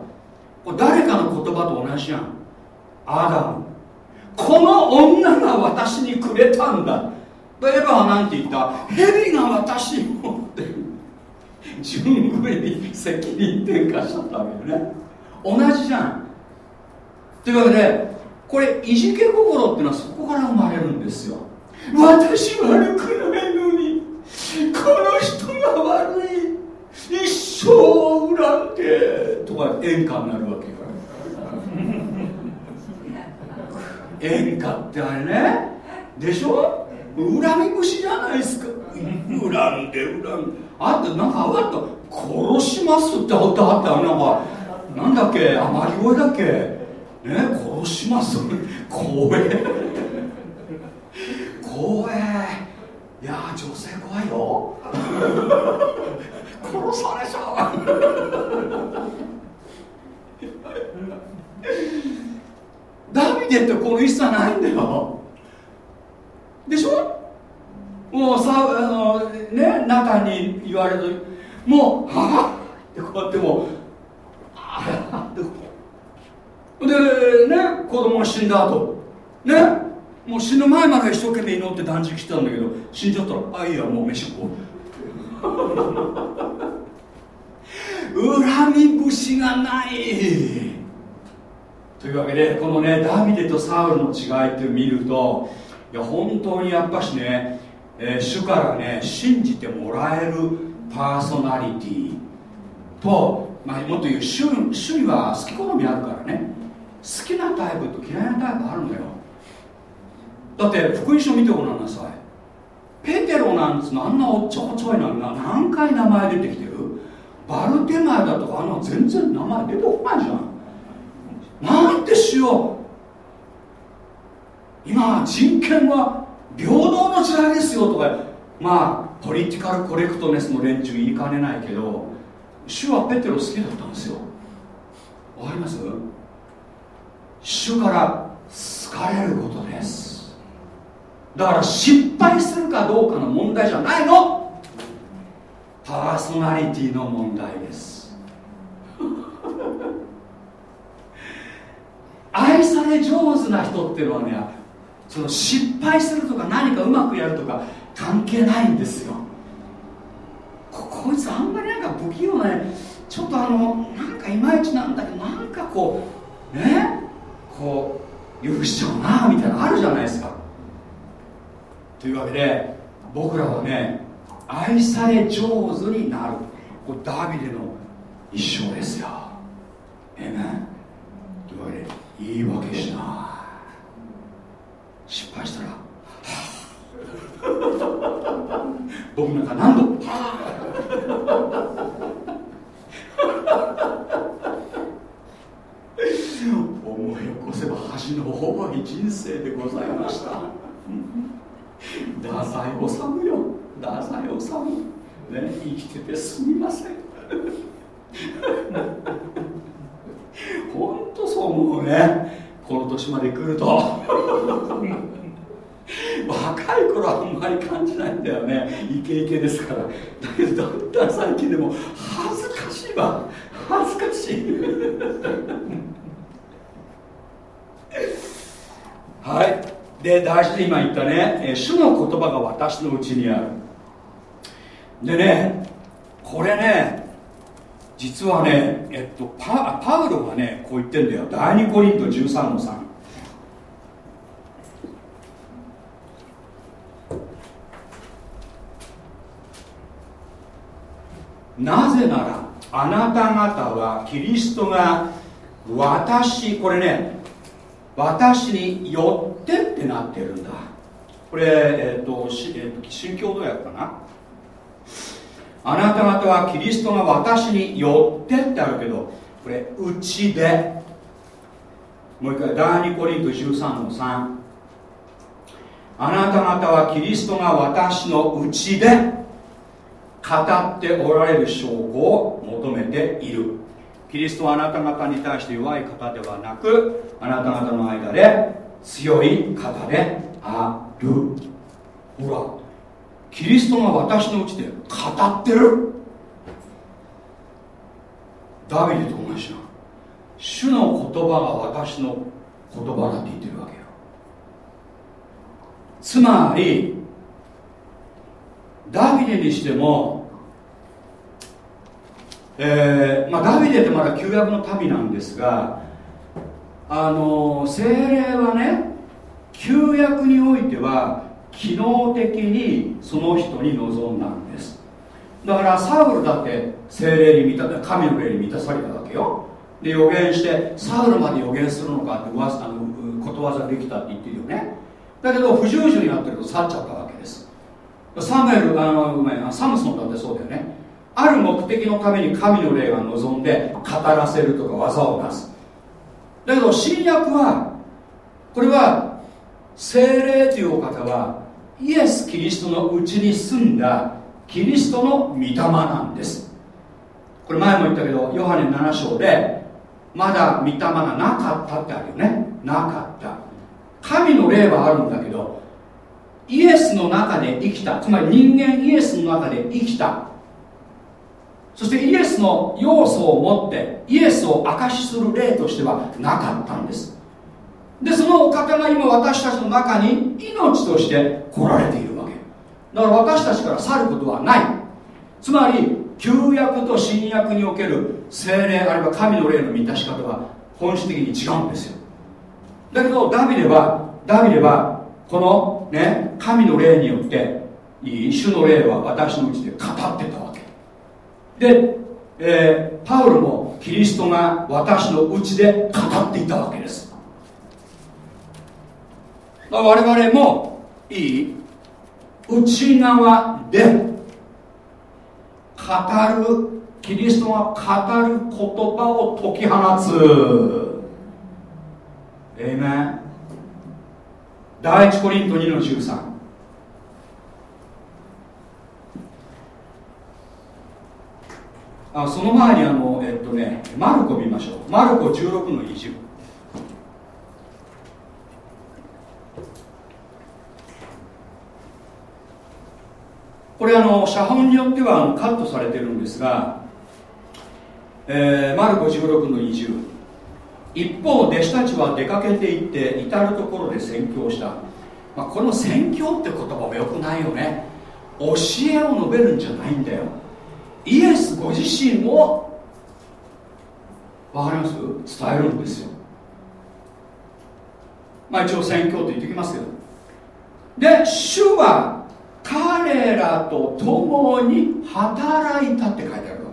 これ誰かの言葉と同じじゃん。アダム。この女が私にくれたんだ。とエヴァは何て言った？蛇が私に持ってる。自分の上に責任転嫁しちゃったわけよね。同じじゃん。というわけでこれいじけ心っていうのはそこから生まれるんですよ。私悪くないのにこの人が悪い。一生恨んでとか演歌になるわけよ。演歌ってあれね。でしょ？恨み節じゃないですか。恨んで恨んで。あってなんかあわと殺しますって歌あったなんかなんだっけ？あり声だっけ？ね？殺します？光栄光栄いや女性怖いよ。殺されちゃう。ダビデってこの一切ないんだよ。でしょ？もうさあのね中に言われるもうはあってこうやってもうああってでね子供が死んだ後ねもう死ぬ前まで一生懸命祈って断食してたんだけど死んじゃったらあいいやもう飯食おう。恨み節がない。というわけでこのねダビデとサウルの違いって見るといや本当にやっぱしね、えー、主からね信じてもらえるパーソナリティと、まあ、もっと言う主主には好き好みあるからね好きなタイプと嫌いなタイプあるんだよ。だって福音書見てごらんなさい。ペテロなんつうのあんなおっちょこちょいなの何回名前出てきてる？バルテマイだとかあんな全然名前出てこないじゃん。なんてしよう。今人権は平等の時代ですよとかまあポリティカルコレクトネスの連中言いかねないけど主はペテロ好きだったんですよ。わかります？主から好かれることです。だから失敗するかどうかの問題じゃないの。パーソナリティの問題です。愛され上手な人っていうのはねその失敗するとか何かうまくやるとか関係ないんですよ。こいつあんまりなんか不器用なねちょっとあのなんかいまいちなんだけどなんかこうね？こう許しちゃうなみたいなのあるじゃないですか。というわけで僕らはね愛され上手になる。これダビデの一生ですよ。ええねというわけで言い訳しない。失敗したら僕なんか何度？思い起こせば恥の多い人生でございました。太宰治よ。太宰治。ね生きててすみません本当そう思うねこの年まで来ると。若い頃はあんまり感じないんだよね。イケイケですから。だけどだんだん最近でも恥ずかしいわ。恥ずかしい。はい。で大事で今言ったね、え主の言葉が私のうちにある。でねこれね実はね、えっと、パパウロがねこう言ってんだよ。第2コリント13の3なぜならあなた方はキリストが私これね私によってってなってるんだ。これえっ、ー、と、えーと、新共同訳かな？あなた方はキリストが私によってってあるけどこれうちで。もう一回第2コリント13の3あなた方はキリストが私のうちで語っておられる証拠を求めている。キリストはあなた方に対して弱い方ではなくあなた方の間で強い方である。ほらキリストが私のうちで語ってる。ダビデと同じな主の言葉が私の言葉だって言ってるわけよ。つまりダビデにしても、えーまあ、ダビデってまだ旧約の民なんですがあの精霊はね旧約においては機能的にその人に望んだんです。だからサウルだって精霊に満た神の霊に満たされたわけよ。で予言してサウルまで予言するのかって噂あのことわざできたって言ってるよね。だけど不従順になってると去っちゃったわけ。サムエルあのごめんサムソンだってそうだよね。ある目的のために神の霊が望んで語らせるとか技を出す。だけど新約はこれは精霊というお方はイエス・キリストのうちに住んだキリストの御霊なんです。これ前も言ったけどヨハネ7章でまだ御霊がなかったってあるよね。なかった。神の霊はあるんだけどイエスの中で生きたつまり人間イエスの中で生きた。そしてイエスの要素を持ってイエスを証しする例としてはなかったんです。でそのお方が今私たちの中に命として来られているわけ。だから私たちから去ることはない。つまり旧約と新約における精霊あるいは神の霊の満たし方は本質的に違うんですよ。だけどダビデはダビデはこのね神の霊によって主の霊は私のうちで語ってたわけ。で、えー、パウロもキリストが私のうちで語っていたわけです。我々もいい内側で語るキリストが語る言葉を解き放つ。えいめん第一コリント2の13あその前にあのえっとねマルコ見ましょう。マルコ16の20これあの写本によってはカットされてるんですが、えー、マルコ16の20一方弟子たちは出かけていって至る所で宣教した、まあ、この宣教って言葉もよくないよね。教えを述べるんじゃないんだよ。イエスご自身もわかります？伝えるんですよ。まあ一応宣教と言ってきますけど。で主は彼らと共に働いたって書いてあるわ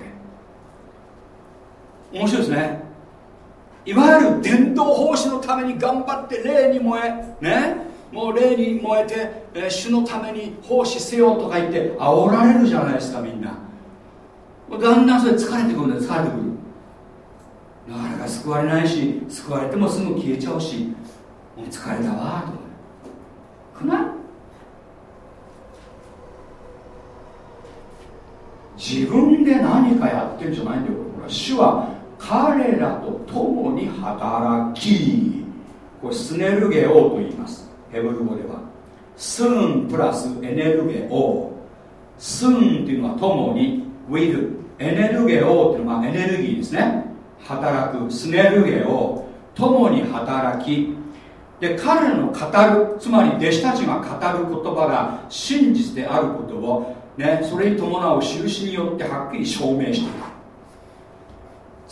け。面白いですね。いわゆる伝道奉仕のために頑張って霊に燃えね？もう霊に燃えて、えー、主のために奉仕せよとか言って煽られるじゃないですかみんな。だんだんそれ疲れてくるんだよ疲れてくる。なかなか救われないし救われてもすぐ消えちゃうしもう疲れたわとか。くない？自分で何かやってるんじゃないんだよ主は彼らと共に働きこれスネルゲオと言います。ヘブル語ではスンプラスエネルゲオ。スンっていうのは共に with エネルゲオっていうのはエネルギーですね。働くスネルゲオ。共に働き。で彼の語るつまり弟子たちが語る言葉が真実であることを、ね、それに伴う印によってはっきり証明していた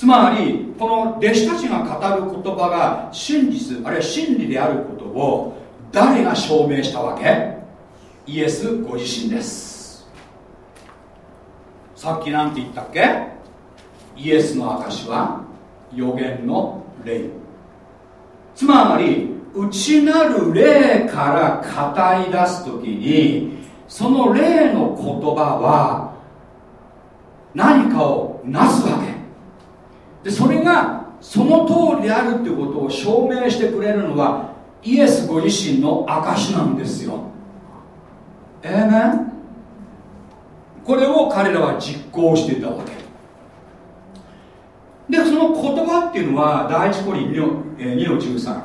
つまりこの弟子たちが語る言葉が真実あるいは真理であることを誰が証明したわけ？イエスご自身です。さっき何て言ったっけ？イエスの証は予言の霊。つまり内なる霊から語り出す時にその霊の言葉は何かをなすわけ。でそれがその通りであるっていうことを証明してくれるのはイエスご自身の証なんですよ。ええー、これを彼らは実行していたわけ。でその言葉っていうのは第一コリン2の ,2 の13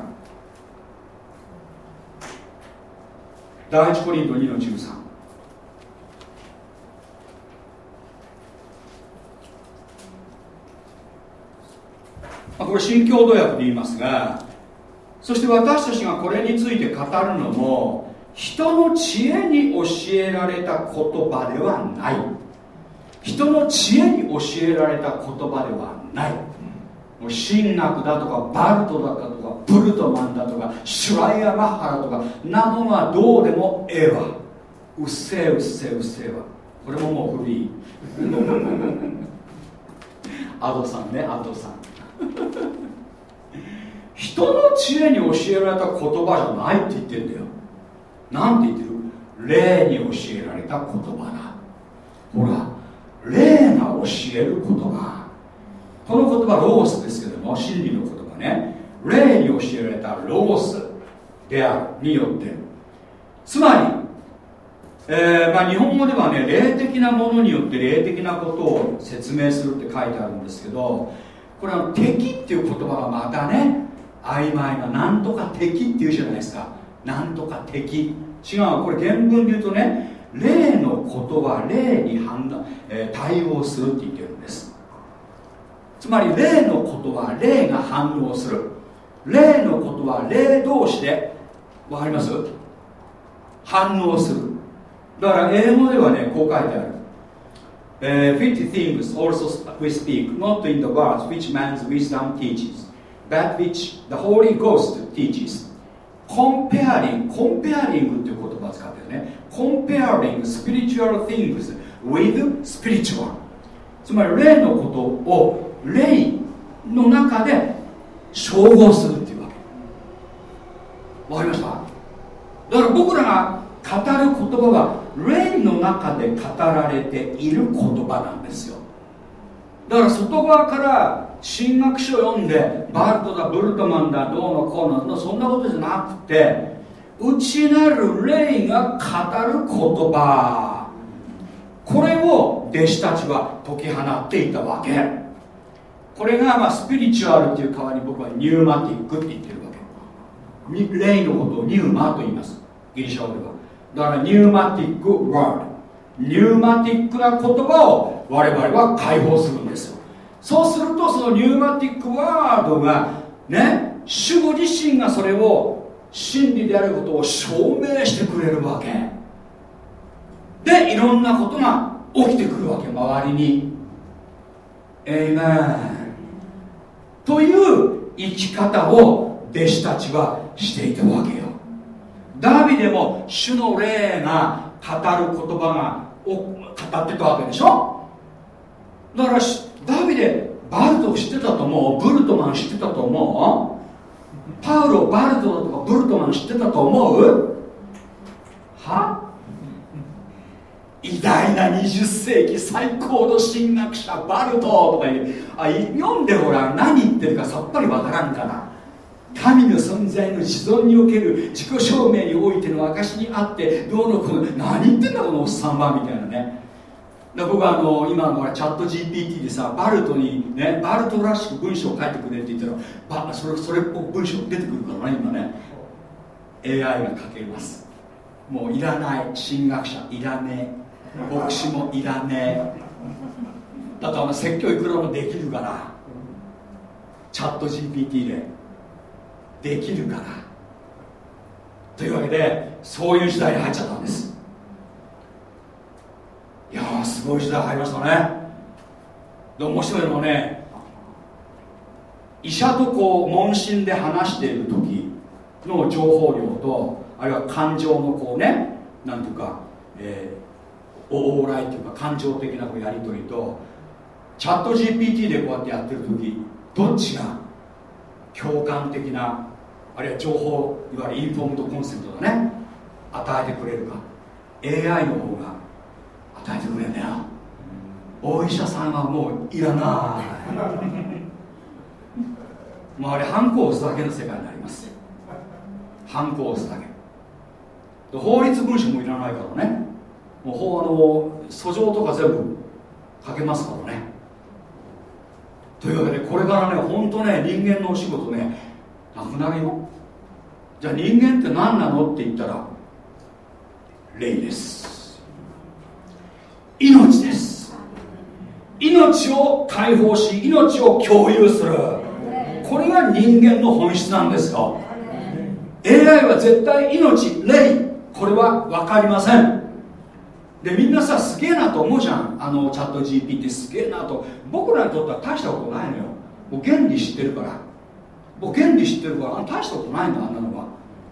第一コリント2の13これ新共同訳で言いますがそして私たちがこれについて語るのも人の知恵に教えられた言葉ではない。人の知恵に教えられた言葉ではない。もう神学だとかバルトだとかブルトマンだとかシュライア・マッハラとかなものはどうでもええわ。うっせえうっせえうっせえわ。これももうフリーアドさんねアドさん 人の知恵に教えられた言葉じゃないって言ってんだよ。なんて言ってる？霊に教えられた言葉だ。ほら霊が教える言葉。この言葉ロースですけども真理の言葉ね。霊に教えられたロースであるによって。つまりえーまあ、日本語ではね霊的なものによって霊的なことを説明するって書いてあるんですけどこれは敵っていう言葉がまたね曖昧ななんとか敵っていうじゃないですか。なんとか敵。違うこれ原文で言うとね霊のことは霊に判断、えー、対応するって言ってるんです。つまり霊のことは霊が反応する。霊のことは霊同士でわかります？反応する。だから英語ではねこう書いてある。Uh, 50 things also we speak, not in the words which man's wisdom teaches, but which the Holy Ghost teaches. comparing, comparing っていう言葉を使ってるね。comparing spiritual things with spiritual. つまり、霊のことを霊の中で照合するっていうわけ。わかりましただから僕らが語る言葉は霊の中で語られている言葉なんですよ。だから外側から神学書を読んでバルトだブルトマンだどうのこうのそんなことじゃなくて内なる霊が語る言葉。これを弟子たちは解き放っていたわけ。これがまスピリチュアルっていう代わりに僕は pneumatic って言ってるわけ。霊のことを pneuma と言います。ギリシャ語では。だから pneumatic word pneumatic な言葉を我々は解放するんですよ。そうするとそのニューマティックワードがね主語自身がそれを真理であることを証明してくれるわけ。でいろんなことが起きてくるわけ周りに。エイメン。という生き方を弟子たちはしていたわけよ。ダビデも主の霊が語る言葉がを語ってたわけでしょ？だからダビデバルト知ってたと思う？ブルトマン知ってたと思う？パウロバルトだとかブルトマン知ってたと思う？は？偉大な20世紀最高の神学者バルトとか言う。あ読んでごらん。何言ってるかさっぱりわからんから神の存在の自存における自己証明においての証にあってどうのこの何言ってんだこのおっさんはみたいなね。僕はあの今のチャット GPT でさバルトにねバルトらしく文章を書いてくれって言ったらバそれそれっぽく文章出てくるからね今ね。AI が書けます。もういらない。神学者いらねえ。牧師もいらねえ。だってあの説教いくらもできるから。チャット GPT で。できるから。というわけでそういう時代に入っちゃったんです。いやーすごい時代入りましたね。で面白いのはね医者とこう問診で話している時の情報量とあるいは感情のこうねなんていうか、えー、往来っていうか感情的なこうやり取りとチャット GPT でこうやってやってる時どっちが共感的なあるいは情報いわゆるインフォームドコンセプトだね与えてくれるか。AI の方が与えてくれるんだよ。お医者さんはもういらない。もうあれハンコを押すだけの世界になります。ハンコを押すだけ。法律文書もいらないからね。もう法あの訴状とか全部書けますからね。というわけでこれからね本当ね人間のお仕事ねなくなるよ。じゃあ人間って何なの？って言ったら霊です。命です。命を解放し命を共有する。これが人間の本質なんですよ。AI は絶対命霊これは分かりません。でみんなさすげえなと思うじゃん。あのチャット GPT すげえなと。僕らにとっては大したことないのよ。もう原理知ってるから。もう原理知ってるから大したことないんだあんなのは。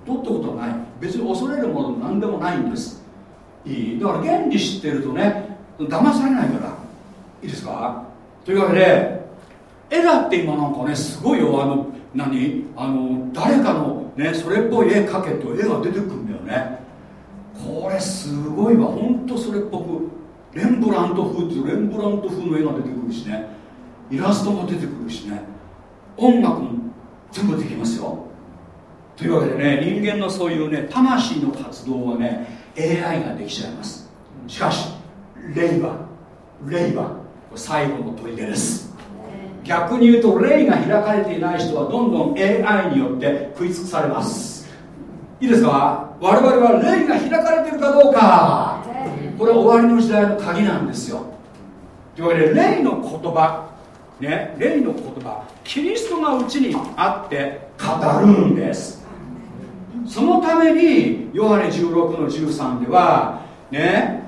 取ったことはない。別に恐れるもの何でもないんです。いい。だから原理知ってるとね騙されないから。いいですか？というわけでエラって今なんかねすごいよ。あの何？あの誰かのねそれっぽい絵描けと絵が出てくるんだよね。これすごいわ。ほんとそれっぽくレンブラント風っていうレンブラント風の絵が出てくるしね。イラストも出てくるしね。音楽も全部できますよ。というわけでね人間のそういうね魂の活動はね AI ができちゃいます。しかし霊は霊は最後の砦です。逆に言うと霊が開かれていない人はどんどん AI によって食い尽くされます。いいですか？我々は霊が開かれているかどうか。これは終わりの時代の鍵なんですよ。というわけで霊の言葉ね霊の言葉キリストがうちにあって語るんです。そのためにヨハネ16の13ではね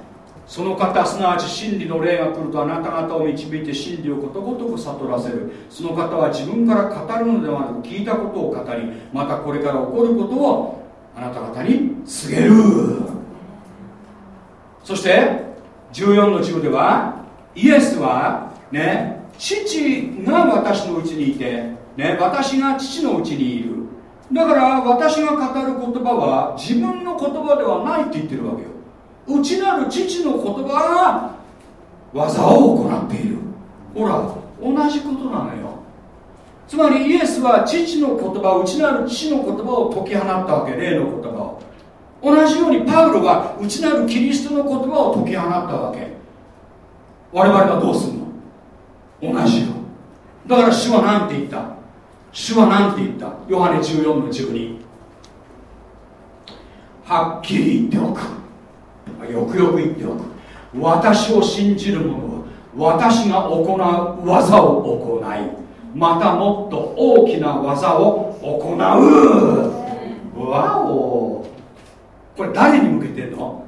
その方すなわち真理の霊が来るとあなた方を導いて真理をことごとく悟らせる。その方は自分から語るのではなく聞いたことを語りまたこれから起こることをあなた方に告げる。そして14の10ではイエスはね父が私のうちにいて、ね、私が父のうちにいる。だから私が語る言葉は自分の言葉ではないって言ってるわけよ。内なる父の言葉が技を行っている。ほら同じことなのよ。つまりイエスは父の言葉内なる父の言葉を解き放ったわけ霊の言葉を。同じようにパウロは内なるキリストの言葉を解き放ったわけ。我々はどうするの？同じよ。だから主は何て言った？主は何て言った？ヨハネ14の12はっきり言っておく。よくよく言っておく。私を信じる者は私が行う技を行いまたもっと大きな技を行う。わお。これ誰に向けてるの？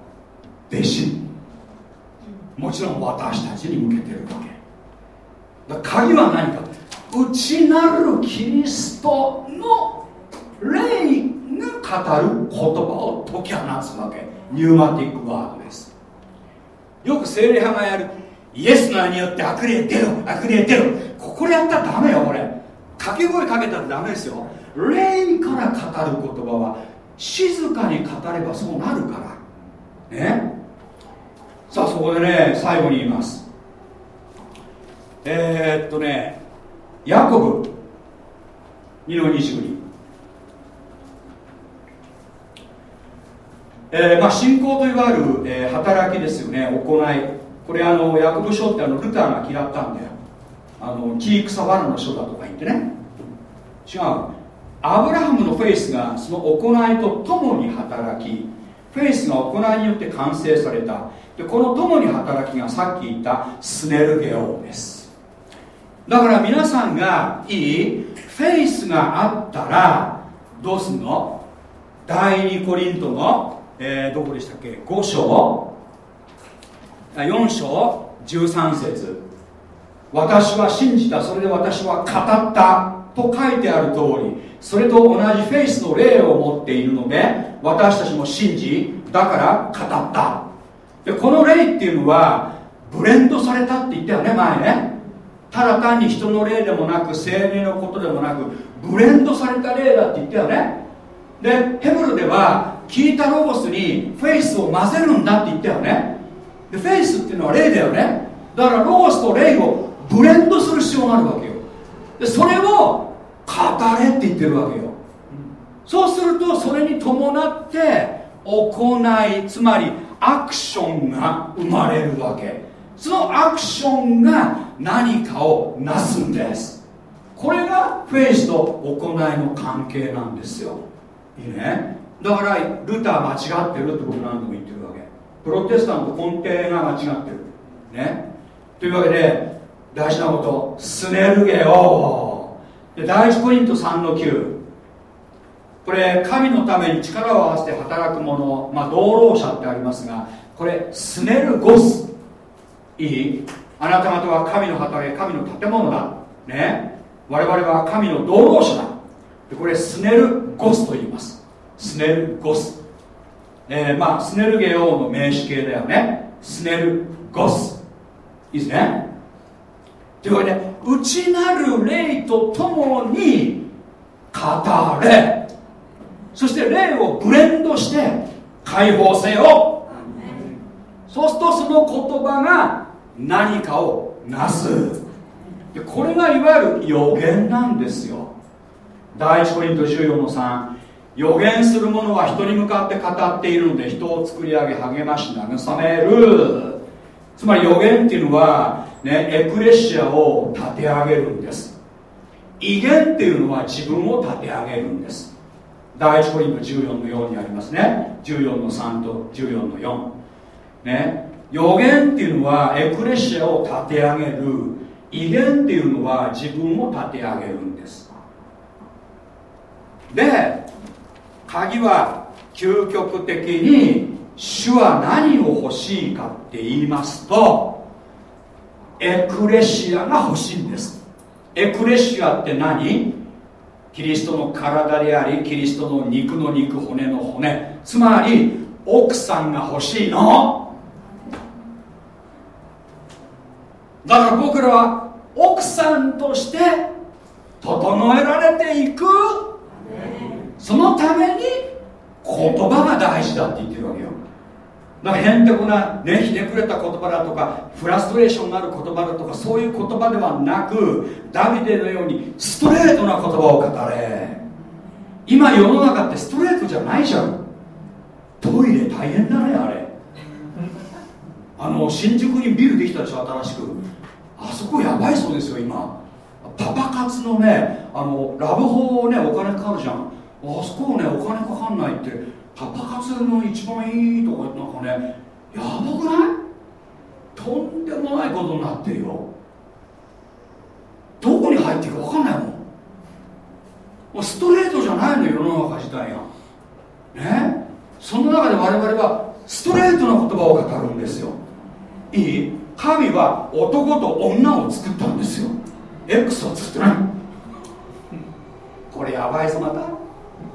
弟子。もちろん私たちに向けてるわけ。鍵は何か。内なるキリストの霊が語る言葉を解き放つわけ。ニューマティックワードです。よく精霊派がやるイエスの名によって悪霊出ろ悪霊出ろ。ここでやったらダメよこれ掛け声かけたらダメですよ。霊から語る言葉は静かに語ればそうなるから。ね。さあそこでね最後に言います。えー、っとねヤコブ。2の22えーまあ、信仰といわゆる、えー、働きですよね。行い。これあのヤコブ書ってあのルターが嫌ったんだよ。あの木草藁の書だとか言ってね。違う。アブラハムのフェイスがその行いとともに働き。フェイスが行いによって完成された。でこのともに働きがさっき言った synergeo です。だから皆さんがいいフェイスがあったらどうすんの？第2コリントのえー、どこでしたっけ？5章。4章。13節。私は信じた。それで私は語った。と書いてある通り。それと同じフェイスの霊を持っているので私たちも信じだから語った。でこの霊っていうのはブレンドされたって言ったよね前ね。ただ単に人の霊でもなく精霊のことでもなくブレンドされた霊だって言ったよね。でヘブルでは聞いたロゴスにフェイスを混ぜるんだって言ったよね。でフェイスっていうのは霊だよね。だからロゴスと霊をブレンドする必要があるわけよ。でそれを語れって言ってるわけよ。そうするとそれに伴って行いつまりアクションが生まれるわけ。そのアクションが何かをなすんです。これがフェイスと行いの関係なんですよ。いいね？だからルター間違ってるって僕何度も言ってるわけ。プロテスタント根底が間違ってる。ね？というわけで大事なことスネルゲオで第一ポイント3の9これ神のために力を合わせて働く者、まあ、道労者ってありますがこれスネルゴス。いい？あなた方は神の畑神の建物だ。ね？我々は神の道労者だ。でこれスネルゴスと言います。スネルゴス、えー、まあスネルゲオの名詞形だよね。スネルゴス。いいですね？というわけで内なる霊とともに語れ。そして霊をブレンドして解放せよ。そうするとその言葉が何かをなす。でこれがいわゆる予言なんですよ。第一コリント14の3予言する者は人に向かって語っているので人を作り上げ励まし慰める。つまり予言っていうのは、ね、エクレシアを立て上げるんです。威厳っていうのは自分を立て上げるんです。第一コリント14の4にありますね。14の3と14の4ね。予言っていうのはエクレシアを立て上げる。威厳っていうのは自分を立て上げるんです。で鍵は究極的に主は何を欲しいかって言いますとエクレシアが欲しいんです。エクレシアって何？キリストの体でありキリストの肉の肉骨の骨。つまり奥さんが欲しいの。だから僕らは奥さんとして整えられていく。そのために言葉が大事だって言ってるわけよ。だからへんてこな、ね、ひねくれた言葉だとかフラストレーションになる言葉だとかそういう言葉ではなくダビデのようにストレートな言葉を語れ。今世の中ってストレートじゃないじゃん。トイレ大変だねあれ。あの新宿にビルできたでしょ新しくあそこやばいそうですよ今。パパ活のねあのラブホねお金かかるじゃん。あそこをねお金かかんないってパパ活の一番いいとこなんかねやばくない？とんでもないことになってるよ。どこに入っていくか分かんないもん。もうストレートじゃないの世の中自体が。ね？その中で我々はストレートな言葉を語るんですよ。いい？神は男と女を作ったんですよ。X を作ってない。これやばいぞまた。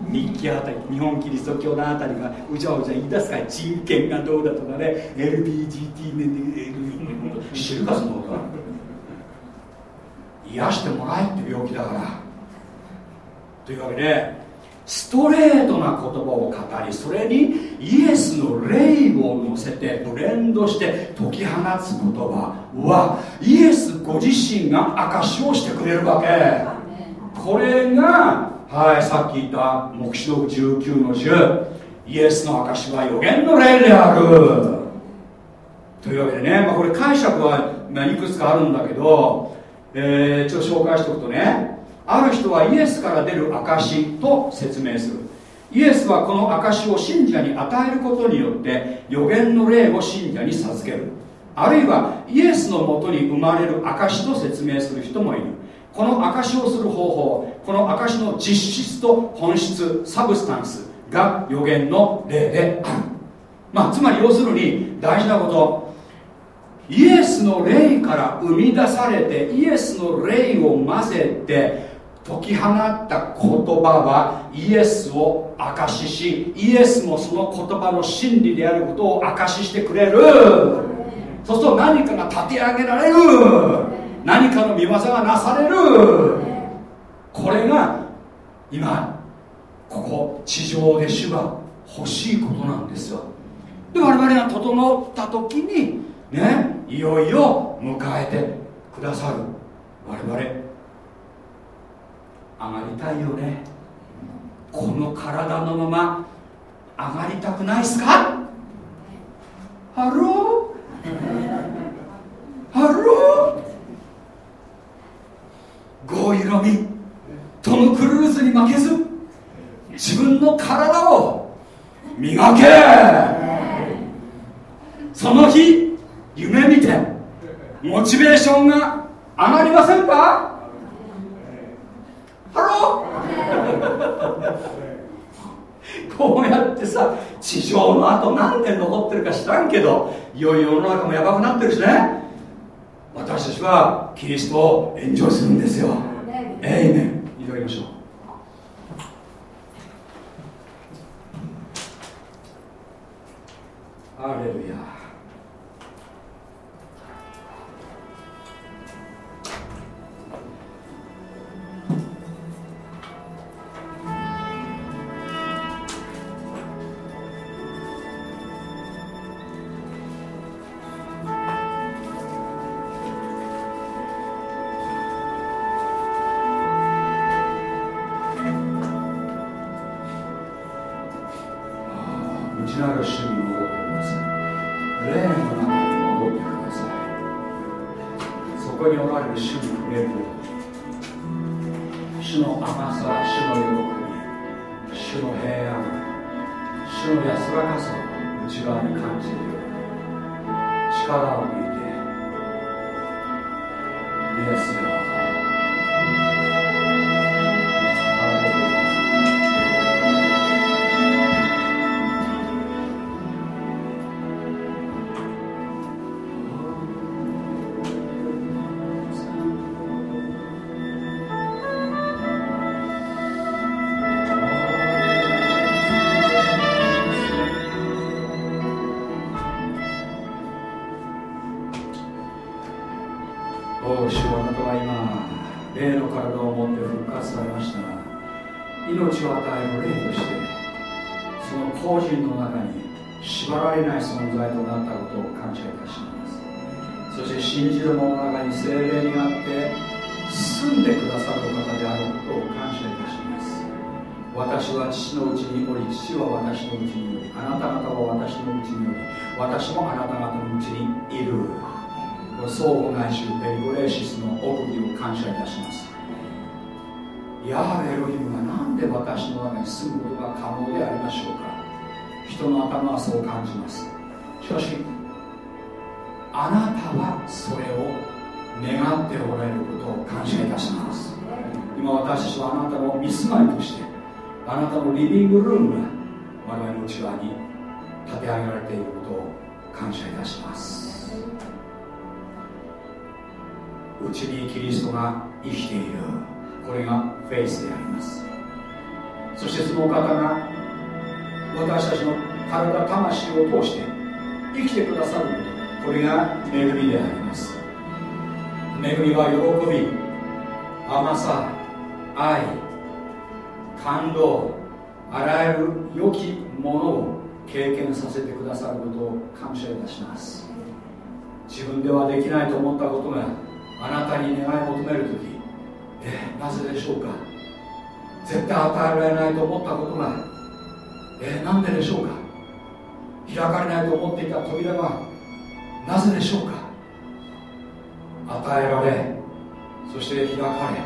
日記あたり日本キリスト教のあたりがうじゃうじゃ言い出すから人権がどうだとかね。LBGT ね知るかそのこと。癒してもらえって病気だから。というわけでストレートな言葉を語りそれにイエスの霊を乗せてブレンドして解き放つ言葉はイエスご自身が証しをしてくれるわけ。これがはいさっき言った黙示録19の10イエスの証は予言の霊である。というわけでね、まあ、これ解釈はいくつかあるんだけど、えー、ちょっと紹介しておくとねある人はイエスから出る証と説明する。イエスはこの証を信者に与えることによって予言の霊を信者に授ける。あるいはイエスのもとに生まれる証と説明する人もいる。この証をする方法この証の実質と本質サブスタンスが予言の霊である。まあつまり要するに大事なこと。イエスの霊から生み出されてイエスの霊を混ぜて解き放った言葉はイエスを証ししイエスもその言葉の真理であることを証ししてくれる。そうすると何かが立て上げられる。何かの見業がなされる。これが今ここ地上で主が欲しいことなんですよ。で我々が整った時にねいよいよ迎えてくださる。我々上がりたいよね。この体のまま上がりたくないっすか？ Hello？Helloー？ゴーユロミトム・クルーズに負けず自分の体を磨け！その日夢見てモチベーションが上がりませんか？ハローこうやってさ地上の後何年残ってるか知らんけどいよいよ世の中もやばくなってるしね。私たちはキリストをエンジョイするんですよ。えいめん祈りましょうはそう感じます。しかしあなたはそれを願っておられることを感謝いたします。今私たちはあなたの見住まいとしてあなたのリビングルームが我々の内側に立て上げられていることを感謝いたします。うちにキリストが生きている。これがフェイスであります。そしてその方が私たちの体魂を通して生きてくださること。これが恵みであります。恵みは喜び甘さ愛感動あらゆる良きものを経験させてくださることを感謝いたします。自分ではできないと思ったことがあなたに願い求める時えなぜでしょうか？絶対与えられないと思ったことがえなんででしょうか？開かれないと思っていた扉がなぜでしょうか？与えられそして開かれ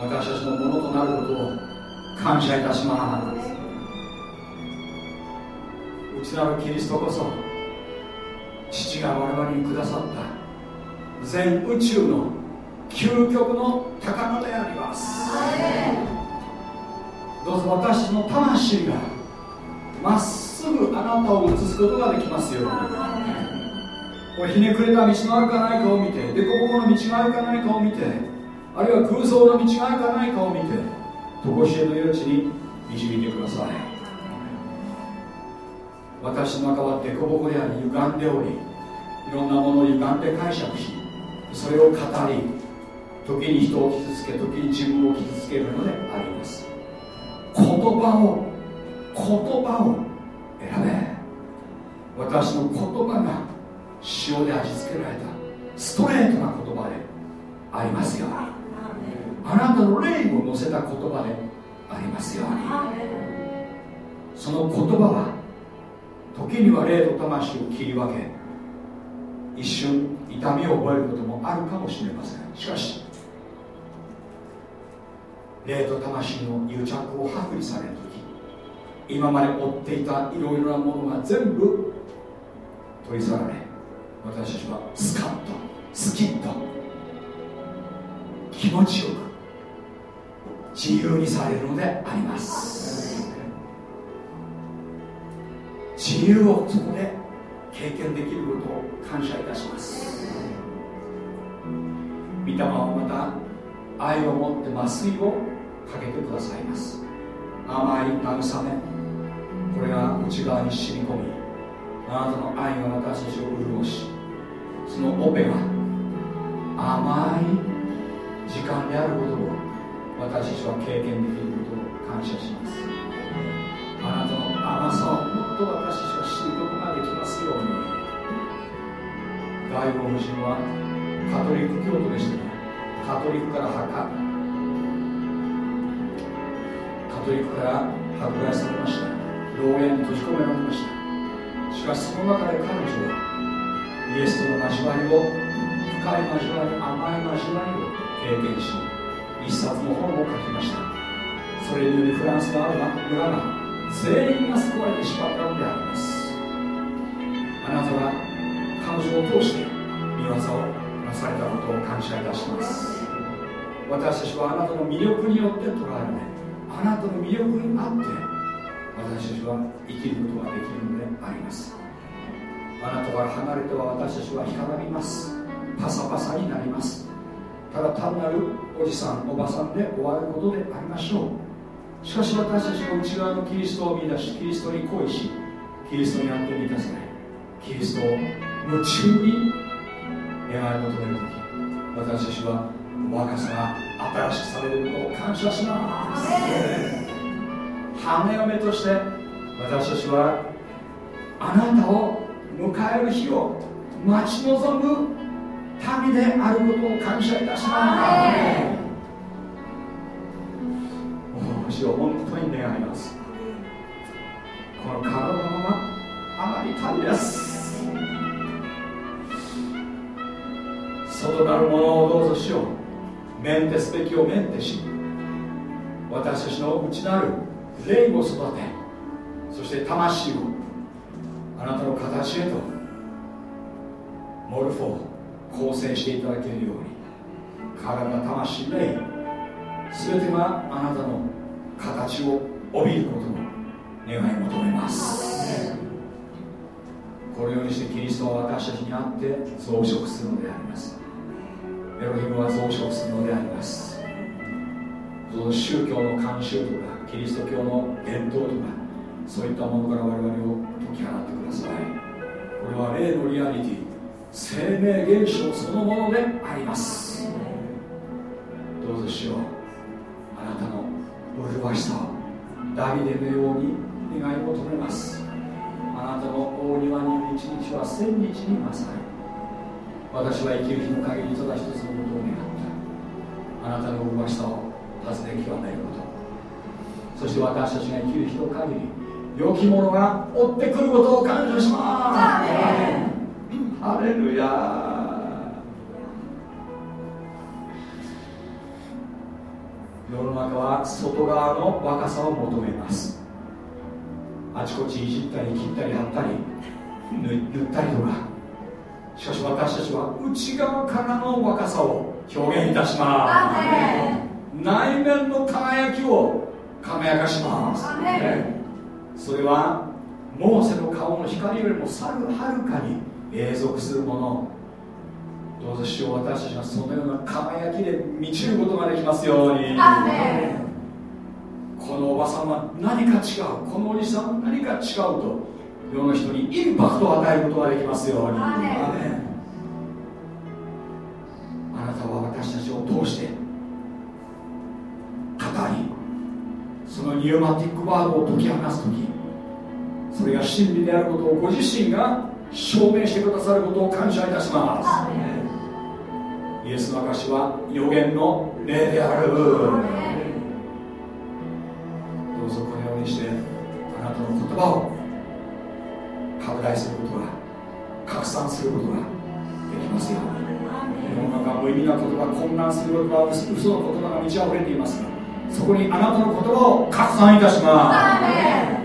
私たちのものとなることを感謝いたします。内なるキリストこそ父が我々にくださった全宇宙の究極の宝であります。どうぞ私の魂がまっすぐあなたを映すことができますように。これひねくれた道のあるかないかを見て凸凹の道があるかないかを見てあるいは空想の道があるかないかを見て常しえの命に導いてください。私の中は凸凹であり歪んでおりいろんなものを歪んで解釈しそれを語り時に人を傷つけ時に自分を傷つけるのであります。言葉を葉を選べ。私の言葉が塩で味付けられたストレートな言葉でありますように。あなたの霊を乗せた言葉でありますように。その言葉は時には霊と魂を切り分け一瞬痛みを覚えることもあるかもしれません。しかし霊と魂の癒着を剥離される。時今まで追っていたいろいろなものが全部取り去られ私たちはスカッとスキッと気持ちよく自由にされるのであります。自由をそこで経験できることを感謝いたします。御霊はまた愛を持って麻酔をかけてくださいます。甘い慰めこれが内側に染み込みあなたの愛が私たちを潤しそのオペが甘い時間であることを私たちは経験できることを感謝します。あなたの甘さをもっと私たちは知ることができますように。外国人はカトリック教徒でしたがカトリックから墓カトリックから迫害されました。牢屋に閉じ込められました。しかしその中で彼女はイエスとの交わりを深い交わり甘い交わりを経験し一冊の本を書きました。それによりフランスのある村が全員が救われてしまったのであります。あなたが彼女を通して見業をなされたことを感謝いたします。私たちはあなたの魅力によって捉えられあなたの魅力にあって私たちは生きることができるのであります。あなたから離れては私たちは干からびます。パサパサになります。ただ単なるおじさんおばさんで終わることでありましょう。しかし私たちの内側のキリストを見出しキリストに恋しキリストにあって満たされキリストを夢中に願い求める時私たちは若さが新しくされることを感謝します。花嫁として私たちはあなたを迎える日を待ち望む民であることを感謝いたします。おお主を本当に願います。この体のままあまり旅です。外なるものをどうぞしよう。メンテすべきをメンテし私たちの内なる霊を育てそして魂をあなたの形へとモルフォー構成していただけるように体魂霊全てがあなたの形を帯びることを願い求めます。このようにしてキリストは私たちにあって増殖するのであります。エロヒムは増殖するのであります。その宗教の慣習とかキリスト教の伝統とかそういったものから我々を解き放ってください。これは霊のリアリティ生命現象そのものであります。どうぞしよう。あなたの麗しさをダビデのように願い求めます。あなたの大庭にいる一日は千日に勝る私は生きる日の限りただ一つのことを願った。あなたの麗しさを尋ね極めること。そして私たちが生きる日の限り良きものが追ってくることを感謝します。ハレルヤ。世の中は外側の若さを求めます。あちこちいじったり切ったり貼ったり塗ったりとか。しかし私たちは内側からの若さを表現いたします。内面の輝きを輝かします、それはモーセの顔の光よりもさるはるかに永続するものどうぞしよう私たちがそのような輝きで満ちることができますように。このおばさんは何か違うこのおじさんは何か違うと世の人にインパクトを与えることができますように。あなたは私たちを通して語りそのニューマティックワードを解き放す時それが真理であることをご自身が証明してくださることを感謝いたします。イエスの証は予言の霊である。どうぞこのようにしてあなたの言葉を拡大することが拡散することができますよ世の中無意味な言葉混乱する言葉嘘の言葉が満ち溢れていますがそこにあなたの言葉を拡散いたします。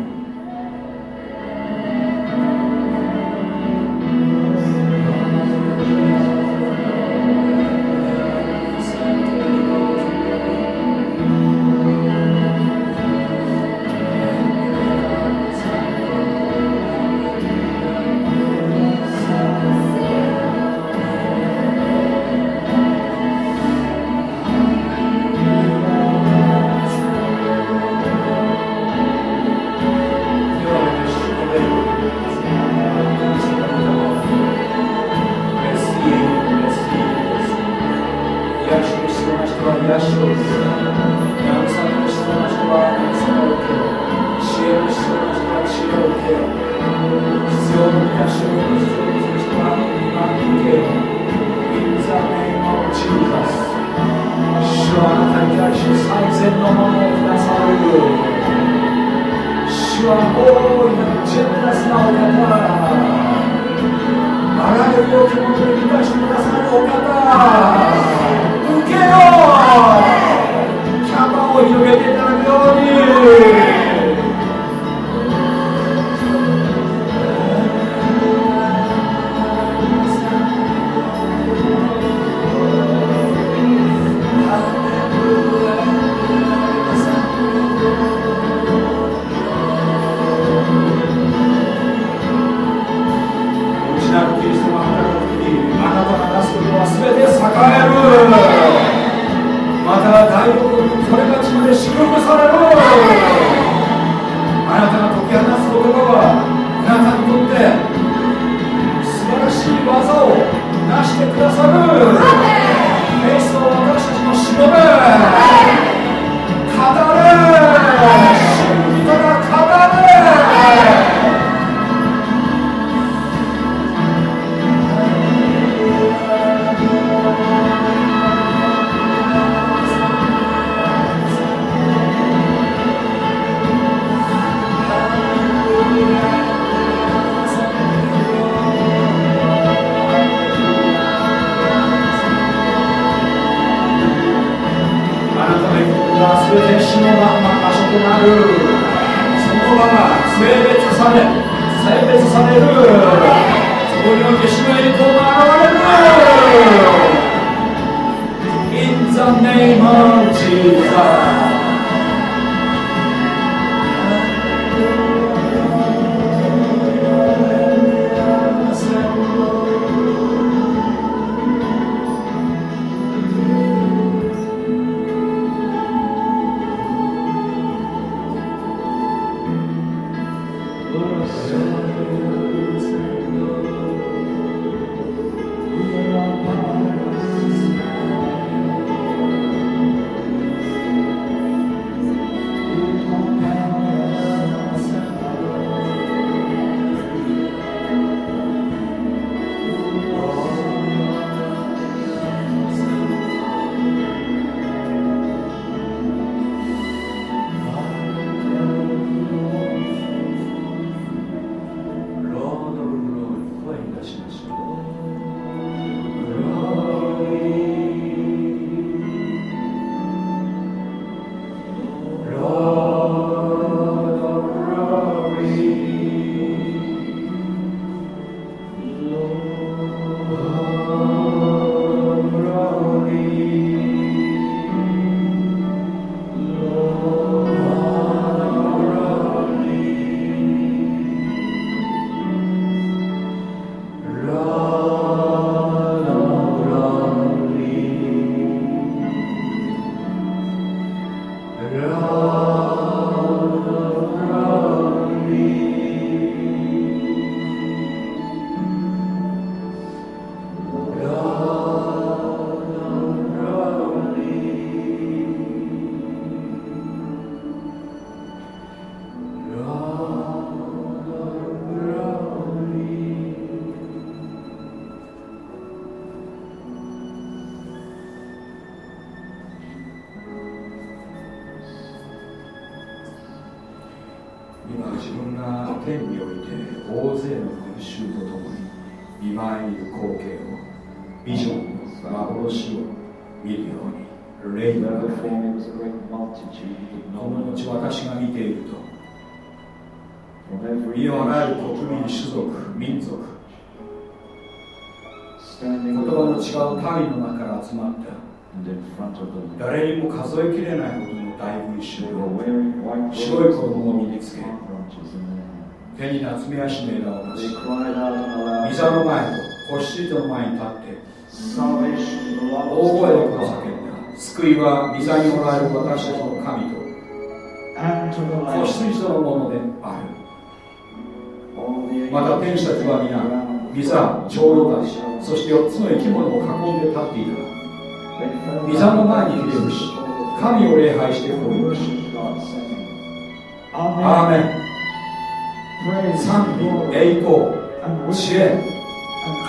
栄光教え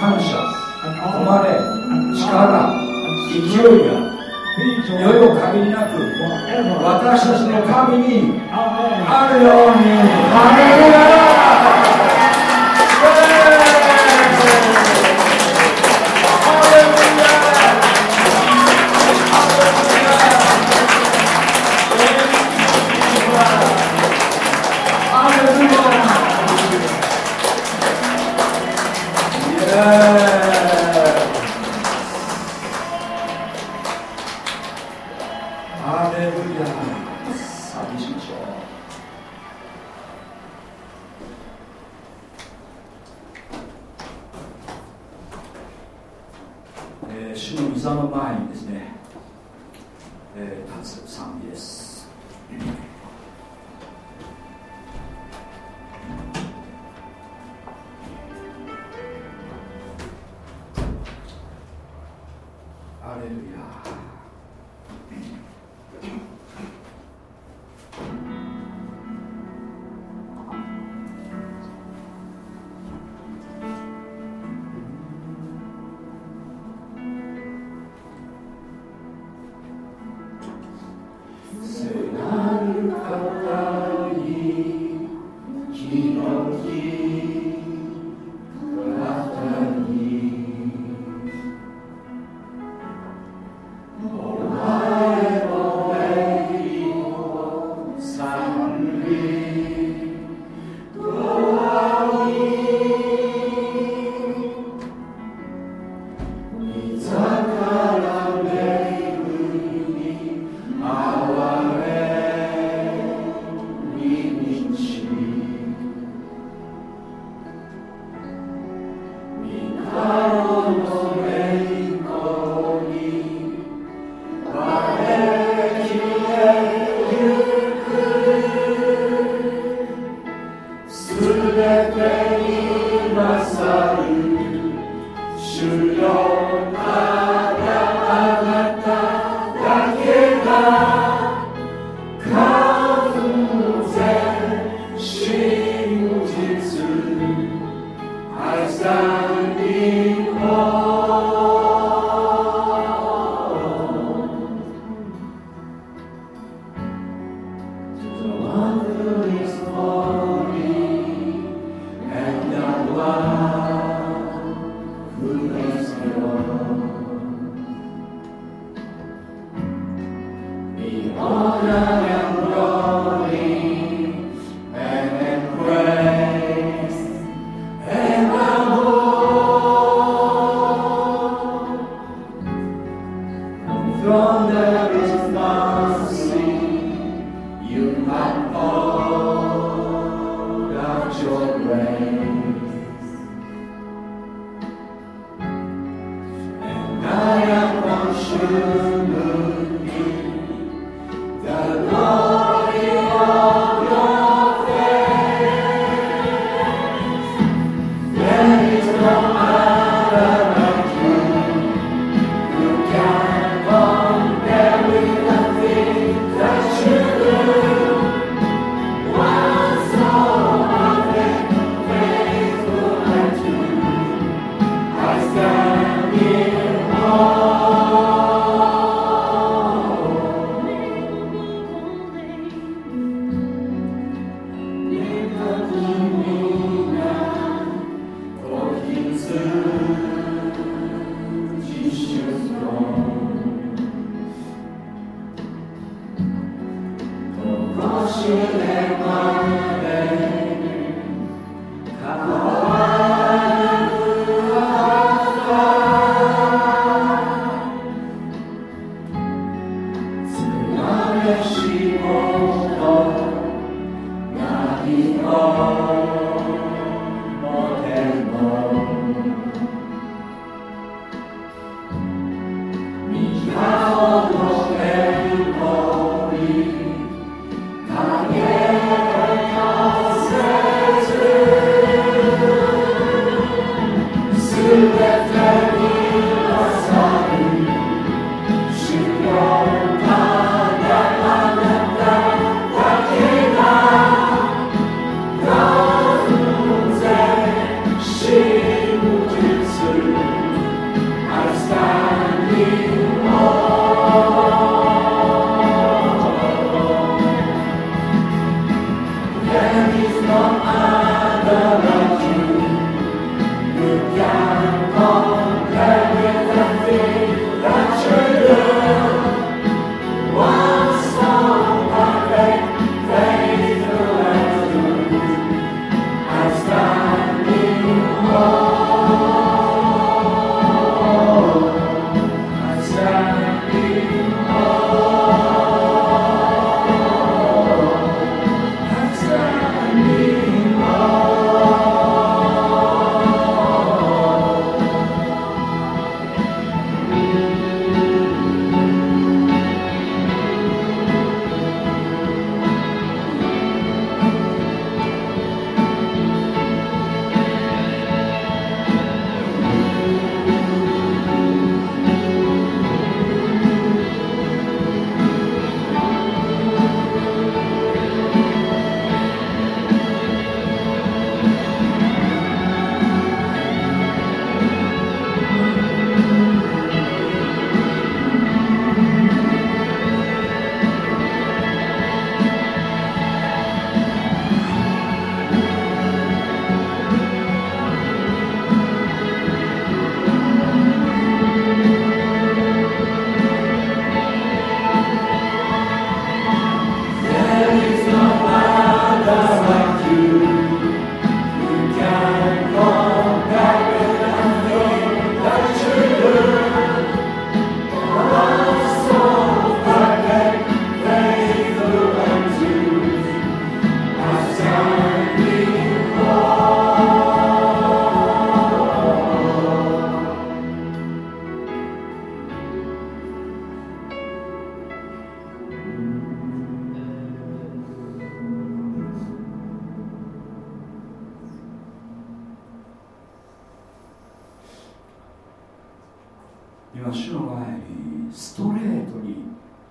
感謝誉れ力勢いがいよい限りなく私たちの神にあるように。Amém.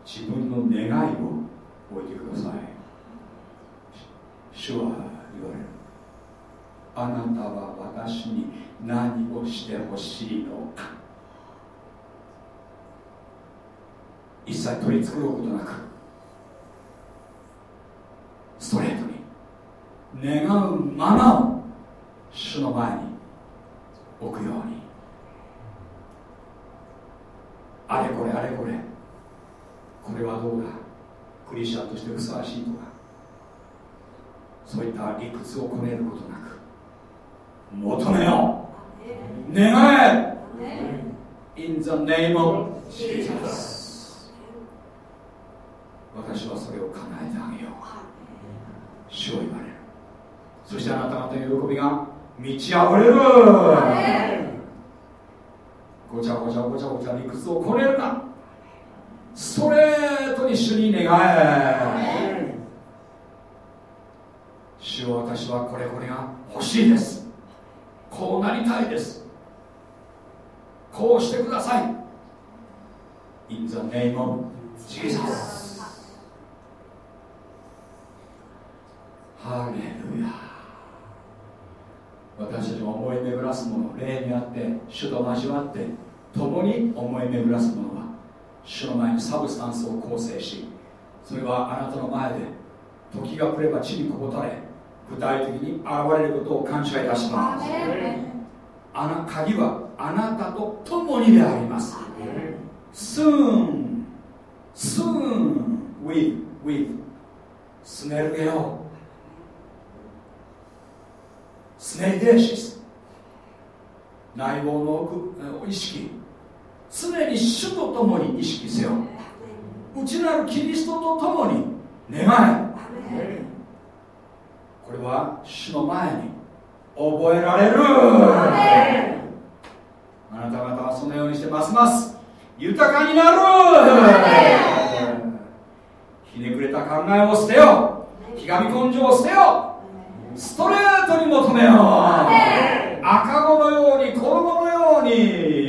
自分の願いを置いてください。主は言われる。あなたは私に何をしてほしいのか。一切取り繕うことなくストレートに願うままを主の前に置くように。あれこれあれこれ。これはどうだ？クリスチャンとしてふさわしいとかそういった理屈をこねることなく求めよう。願え！In the name of Jesus. 私はそれを叶えてあげよう。主を言われる。そしてあなた方の喜びが満ち溢れる、ごちゃごちゃごちゃごちゃ理屈をこねるな。ストレートに主に願え主よ私はこれこれが欲しいです。こうなりたいです。こうしてください。In the name of Jesus. ハレルヤ私たちも思い巡らすもの霊にあって主と交わって共に思い巡らすもの。主の前にサブスタンスを構成しそれはあなたの前で時が来れば地にこぼたれ具体的に現れることを感謝いたします。あの鍵はあなたと共にであります。スーンスーンウィーウィースネルゲオスネリデーシス内房の奥意識常に主と共に意識せよ。内なるキリストと共に願え。これは主の前に覚えられる。あなた方はそのようにしてますます豊かになる。ひねくれた考えを捨てよ。ひがみ根性を捨てよ。ストレートに求めよ赤子のように衣のように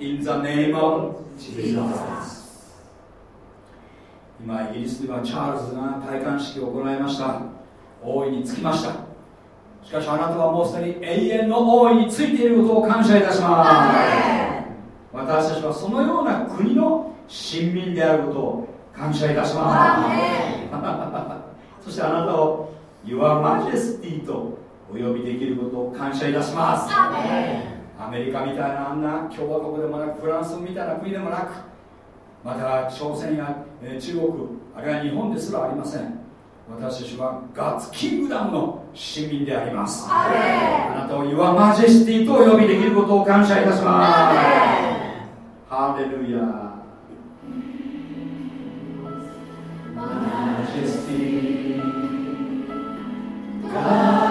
In the name of Jesus. 今イギリスではチャールズが戴冠式を行いました。大いにつきました。しかしあなたはもうすでに永遠の王位についていることを感謝いたします。私たちはそのような国の親民であることを感謝いたします。そしてあなたを Your Majesty とお呼びできることを感謝いたしますアメリカみたいなあんな共和国でもなくフランスみたいな国でもなくまた朝鮮や中国あるいは日本ですらありません。私たちはガッツキングダムの市民であります。あなたを Your Majesty とお呼びできることを感謝いたします。ハレルヤ。Majesty God of